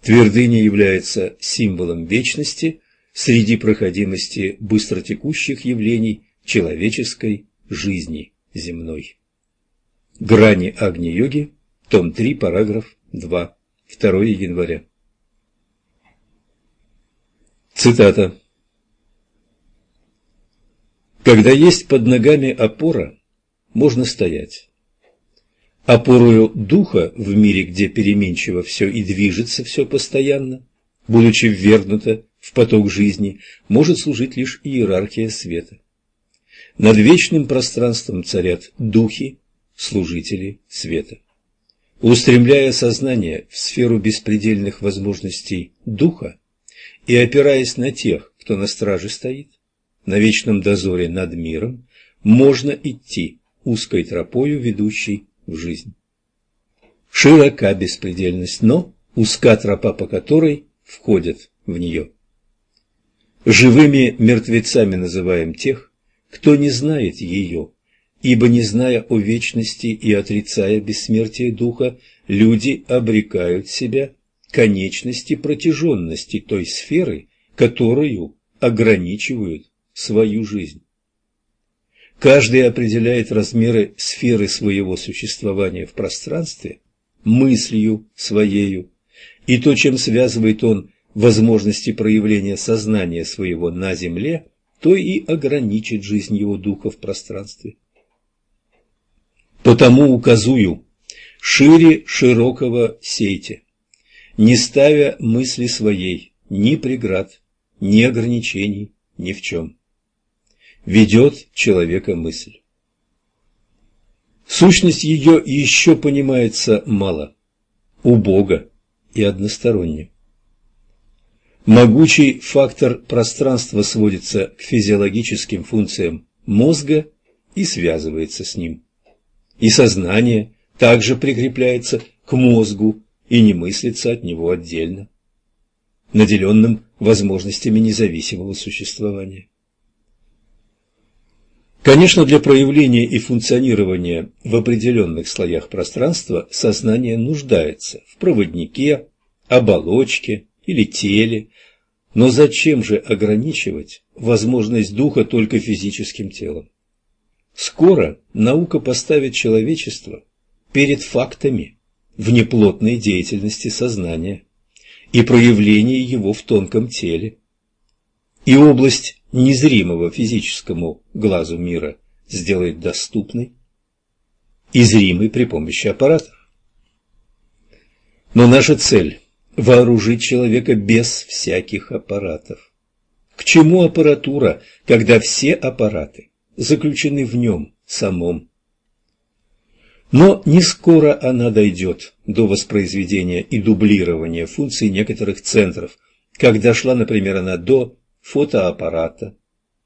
Твердыня является символом вечности среди проходимости быстротекущих явлений человеческой жизни земной. Грани Агни-йоги, том 3, параграф 2, 2 января. Цитата. Когда есть под ногами опора, можно стоять. Опорою духа в мире, где переменчиво все и движется все постоянно, будучи ввергнуто в поток жизни, может служить лишь иерархия света. Над вечным пространством царят духи, служители света. Устремляя сознание в сферу беспредельных возможностей духа, и опираясь на тех, кто на страже стоит, на вечном дозоре над миром, можно идти узкой тропою, ведущей в жизнь. Широка беспредельность, но узка тропа, по которой входят в нее. Живыми мертвецами называем тех, кто не знает ее, ибо не зная о вечности и отрицая бессмертие духа, люди обрекают себя конечности протяженности той сферы, которую ограничивают свою жизнь. Каждый определяет размеры сферы своего существования в пространстве мыслью своею, и то, чем связывает он возможности проявления сознания своего на Земле, то и ограничит жизнь его духа в пространстве. Потому указую шире широкого сейте, не ставя мысли своей ни преград, ни ограничений ни в чем. Ведет человека мысль. Сущность ее еще понимается мало, убого и односторонне. Могучий фактор пространства сводится к физиологическим функциям мозга и связывается с ним. И сознание также прикрепляется к мозгу и не мыслится от него отдельно, наделенным возможностями независимого существования. Конечно, для проявления и функционирования в определенных слоях пространства сознание нуждается в проводнике, оболочке или теле, но зачем же ограничивать возможность духа только физическим телом? Скоро наука поставит человечество перед фактами внеплотной деятельности сознания и проявления его в тонком теле. И область незримого физическому глазу мира сделает доступной и зримой при помощи аппаратов. Но наша цель – вооружить человека без всяких аппаратов. К чему аппаратура, когда все аппараты заключены в нем самом? Но не скоро она дойдет до воспроизведения и дублирования функций некоторых центров, как дошла, например, она до фотоаппарата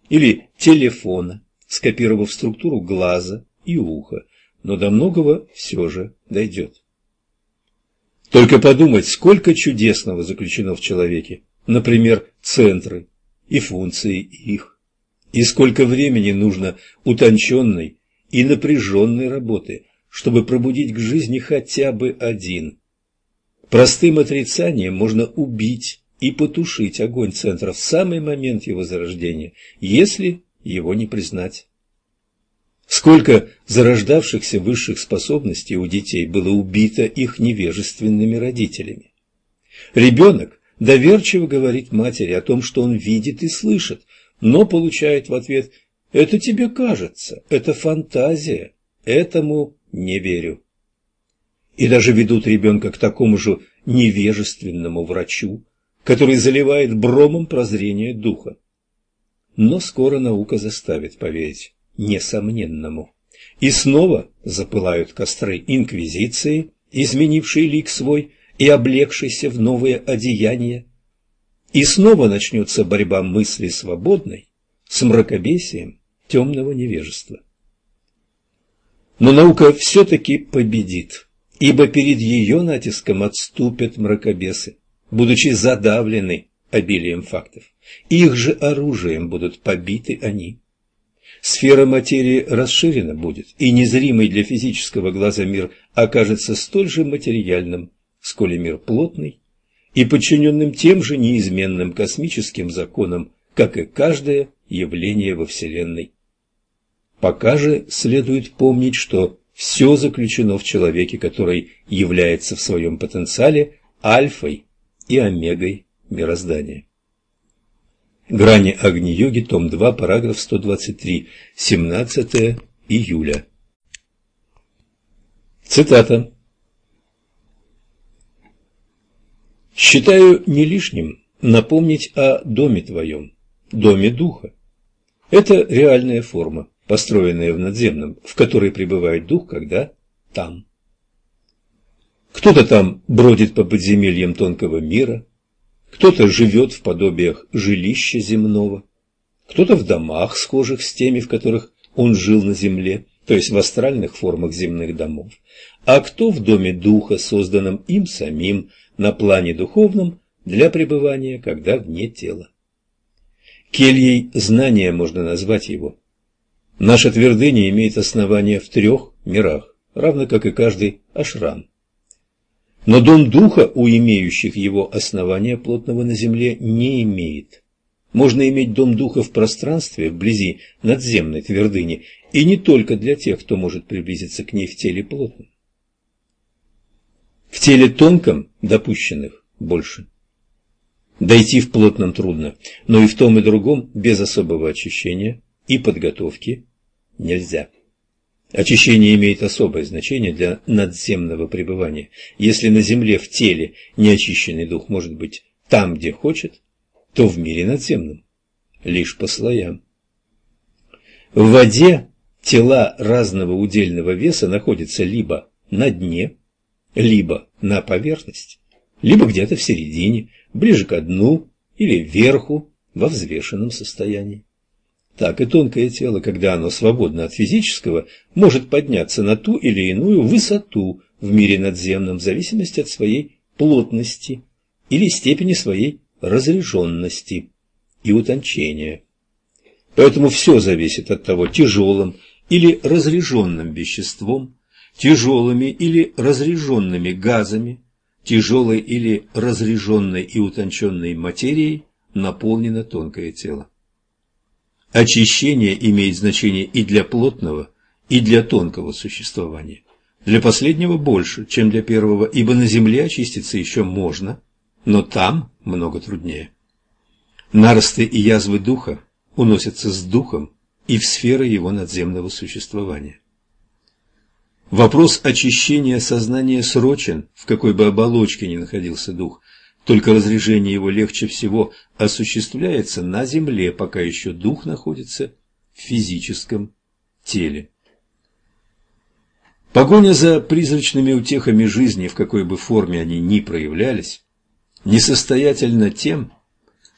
или телефона, скопировав структуру глаза и уха, но до многого все же дойдет. Только подумать, сколько чудесного заключено в человеке, например, центры и функции их, и сколько времени нужно утонченной и напряженной работы, чтобы пробудить к жизни хотя бы один. Простым отрицанием можно убить и потушить огонь центра в самый момент его зарождения, если его не признать. Сколько зарождавшихся высших способностей у детей было убито их невежественными родителями. Ребенок доверчиво говорит матери о том, что он видит и слышит, но получает в ответ «это тебе кажется, это фантазия, этому не верю». И даже ведут ребенка к такому же невежественному врачу, который заливает бромом прозрение духа. Но скоро наука заставит поверить несомненному. И снова запылают костры инквизиции, изменившие лик свой и облегшийся в новые одеяния. И снова начнется борьба мысли свободной с мракобесием темного невежества. Но наука все-таки победит, ибо перед ее натиском отступят мракобесы будучи задавлены обилием фактов. Их же оружием будут побиты они. Сфера материи расширена будет, и незримый для физического глаза мир окажется столь же материальным, сколь и мир плотный, и подчиненным тем же неизменным космическим законам, как и каждое явление во Вселенной. Пока же следует помнить, что все заключено в человеке, который является в своем потенциале альфой и омегой мироздания. Грани Агни-йоги, том 2, параграф 123, 17 июля. Цитата. «Считаю не лишним напомнить о доме твоем, доме духа. Это реальная форма, построенная в надземном, в которой пребывает дух, когда там. Кто-то там бродит по подземельям тонкого мира, кто-то живет в подобиях жилища земного, кто-то в домах, схожих с теми, в которых он жил на земле, то есть в астральных формах земных домов, а кто в доме духа, созданном им самим на плане духовном для пребывания, когда вне тела. Кельей знания можно назвать его. Наша твердыня имеет основание в трех мирах, равно как и каждый ашрам. Но дом духа у имеющих его основания плотного на земле не имеет. Можно иметь дом духа в пространстве, вблизи надземной твердыни, и не только для тех, кто может приблизиться к ней в теле плотном. В теле тонком допущенных больше. Дойти в плотном трудно, но и в том и другом без особого очищения и подготовки нельзя. Очищение имеет особое значение для надземного пребывания. Если на земле в теле неочищенный дух может быть там, где хочет, то в мире надземном лишь по слоям. В воде тела разного удельного веса находятся либо на дне, либо на поверхности, либо где-то в середине, ближе к дну или вверху во взвешенном состоянии. Так и тонкое тело, когда оно свободно от физического, может подняться на ту или иную высоту в мире надземном в зависимости от своей плотности или степени своей разряженности и утончения. Поэтому все зависит от того, тяжелым или разряженным веществом, тяжелыми или разряженными газами, тяжелой или разряженной и утонченной материей наполнено тонкое тело. Очищение имеет значение и для плотного, и для тонкого существования. Для последнего больше, чем для первого, ибо на земле очиститься еще можно, но там много труднее. Наросты и язвы духа уносятся с духом и в сферы его надземного существования. Вопрос очищения сознания срочен, в какой бы оболочке ни находился дух, только разрежение его легче всего осуществляется на земле, пока еще дух находится в физическом теле. Погоня за призрачными утехами жизни, в какой бы форме они ни проявлялись, несостоятельно тем,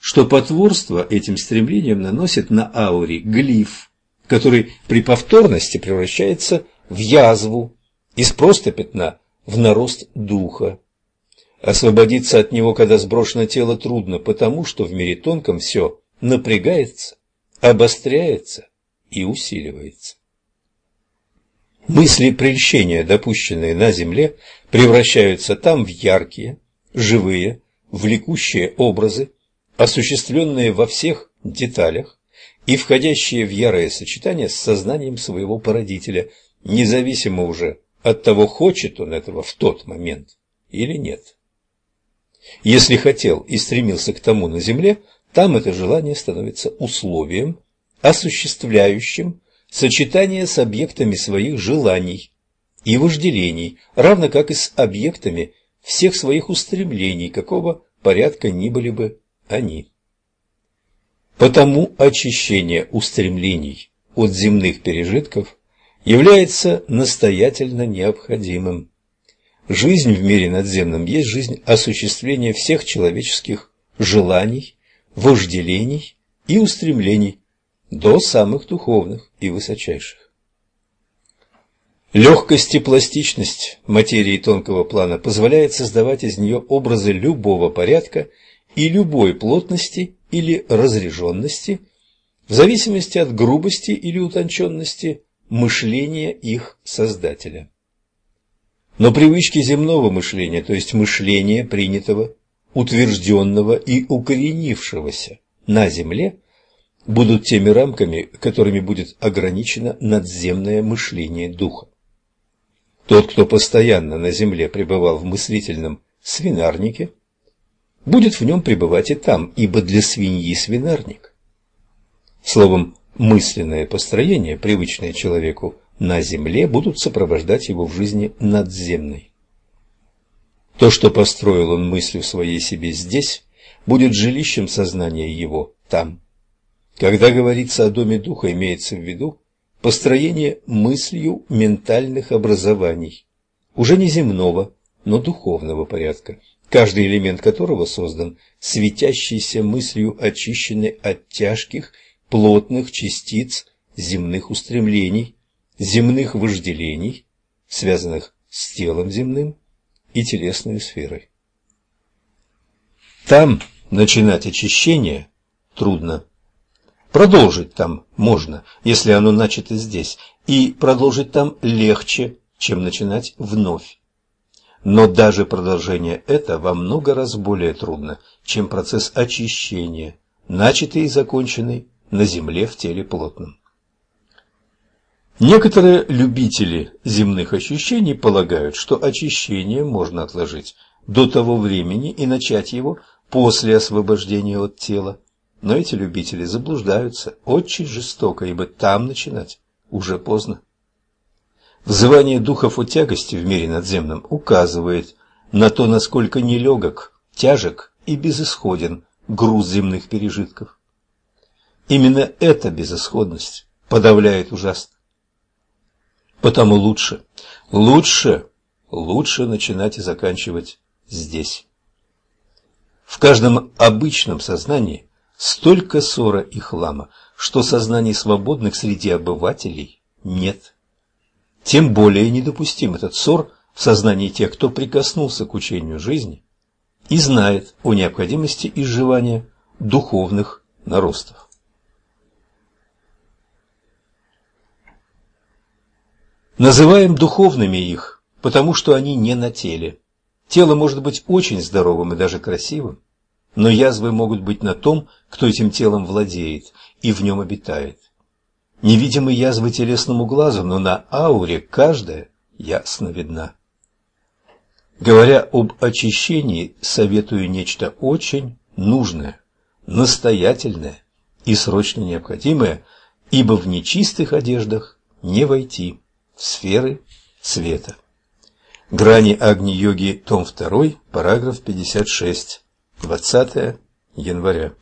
что потворство этим стремлением наносит на ауре глиф, который при повторности превращается в язву, из просто пятна в нарост духа. Освободиться от него, когда сброшено тело, трудно, потому что в мире тонком все напрягается, обостряется и усиливается. Мысли прельщения, допущенные на земле, превращаются там в яркие, живые, влекущие образы, осуществленные во всех деталях и входящие в ярое сочетание с сознанием своего породителя, независимо уже от того, хочет он этого в тот момент или нет. Если хотел и стремился к тому на земле, там это желание становится условием, осуществляющим сочетание с объектами своих желаний и вожделений, равно как и с объектами всех своих устремлений, какого порядка ни были бы они. Потому очищение устремлений от земных пережитков является настоятельно необходимым. Жизнь в мире надземном есть жизнь осуществления всех человеческих желаний, вожделений и устремлений до самых духовных и высочайших. Легкость и пластичность материи тонкого плана позволяет создавать из нее образы любого порядка и любой плотности или разряженности, в зависимости от грубости или утонченности мышления их создателя. Но привычки земного мышления, то есть мышления принятого, утвержденного и укоренившегося на земле, будут теми рамками, которыми будет ограничено надземное мышление духа. Тот, кто постоянно на земле пребывал в мыслительном свинарнике, будет в нем пребывать и там, ибо для свиньи свинарник. Словом, мысленное построение, привычное человеку на земле, будут сопровождать его в жизни надземной. То, что построил он мыслью своей себе здесь, будет жилищем сознания его там. Когда говорится о доме духа, имеется в виду построение мыслью ментальных образований, уже не земного, но духовного порядка, каждый элемент которого создан светящейся мыслью, очищенной от тяжких, плотных частиц земных устремлений, земных вожделений, связанных с телом земным и телесной сферой. Там начинать очищение трудно. Продолжить там можно, если оно начато здесь, и продолжить там легче, чем начинать вновь. Но даже продолжение это во много раз более трудно, чем процесс очищения начатый и законченный на земле в теле плотном. Некоторые любители земных ощущений полагают, что очищение можно отложить до того времени и начать его после освобождения от тела. Но эти любители заблуждаются очень жестоко, ибо там начинать уже поздно. Взывание духов о тягости в мире надземном указывает на то, насколько нелегок, тяжек и безысходен груз земных пережитков. Именно эта безысходность подавляет ужасно. Потому лучше, лучше, лучше начинать и заканчивать здесь. В каждом обычном сознании столько ссора и хлама, что сознаний свободных среди обывателей нет. Тем более недопустим этот ссор в сознании тех, кто прикоснулся к учению жизни и знает о необходимости изживания духовных наростов. Называем духовными их, потому что они не на теле. Тело может быть очень здоровым и даже красивым, но язвы могут быть на том, кто этим телом владеет и в нем обитает. Невидимы язвы телесному глазу, но на ауре каждая ясно видна. Говоря об очищении, советую нечто очень нужное, настоятельное и срочно необходимое, ибо в нечистых одеждах не войти сферы света. Грани Агни-йоги, том 2, параграф 56, 20 января.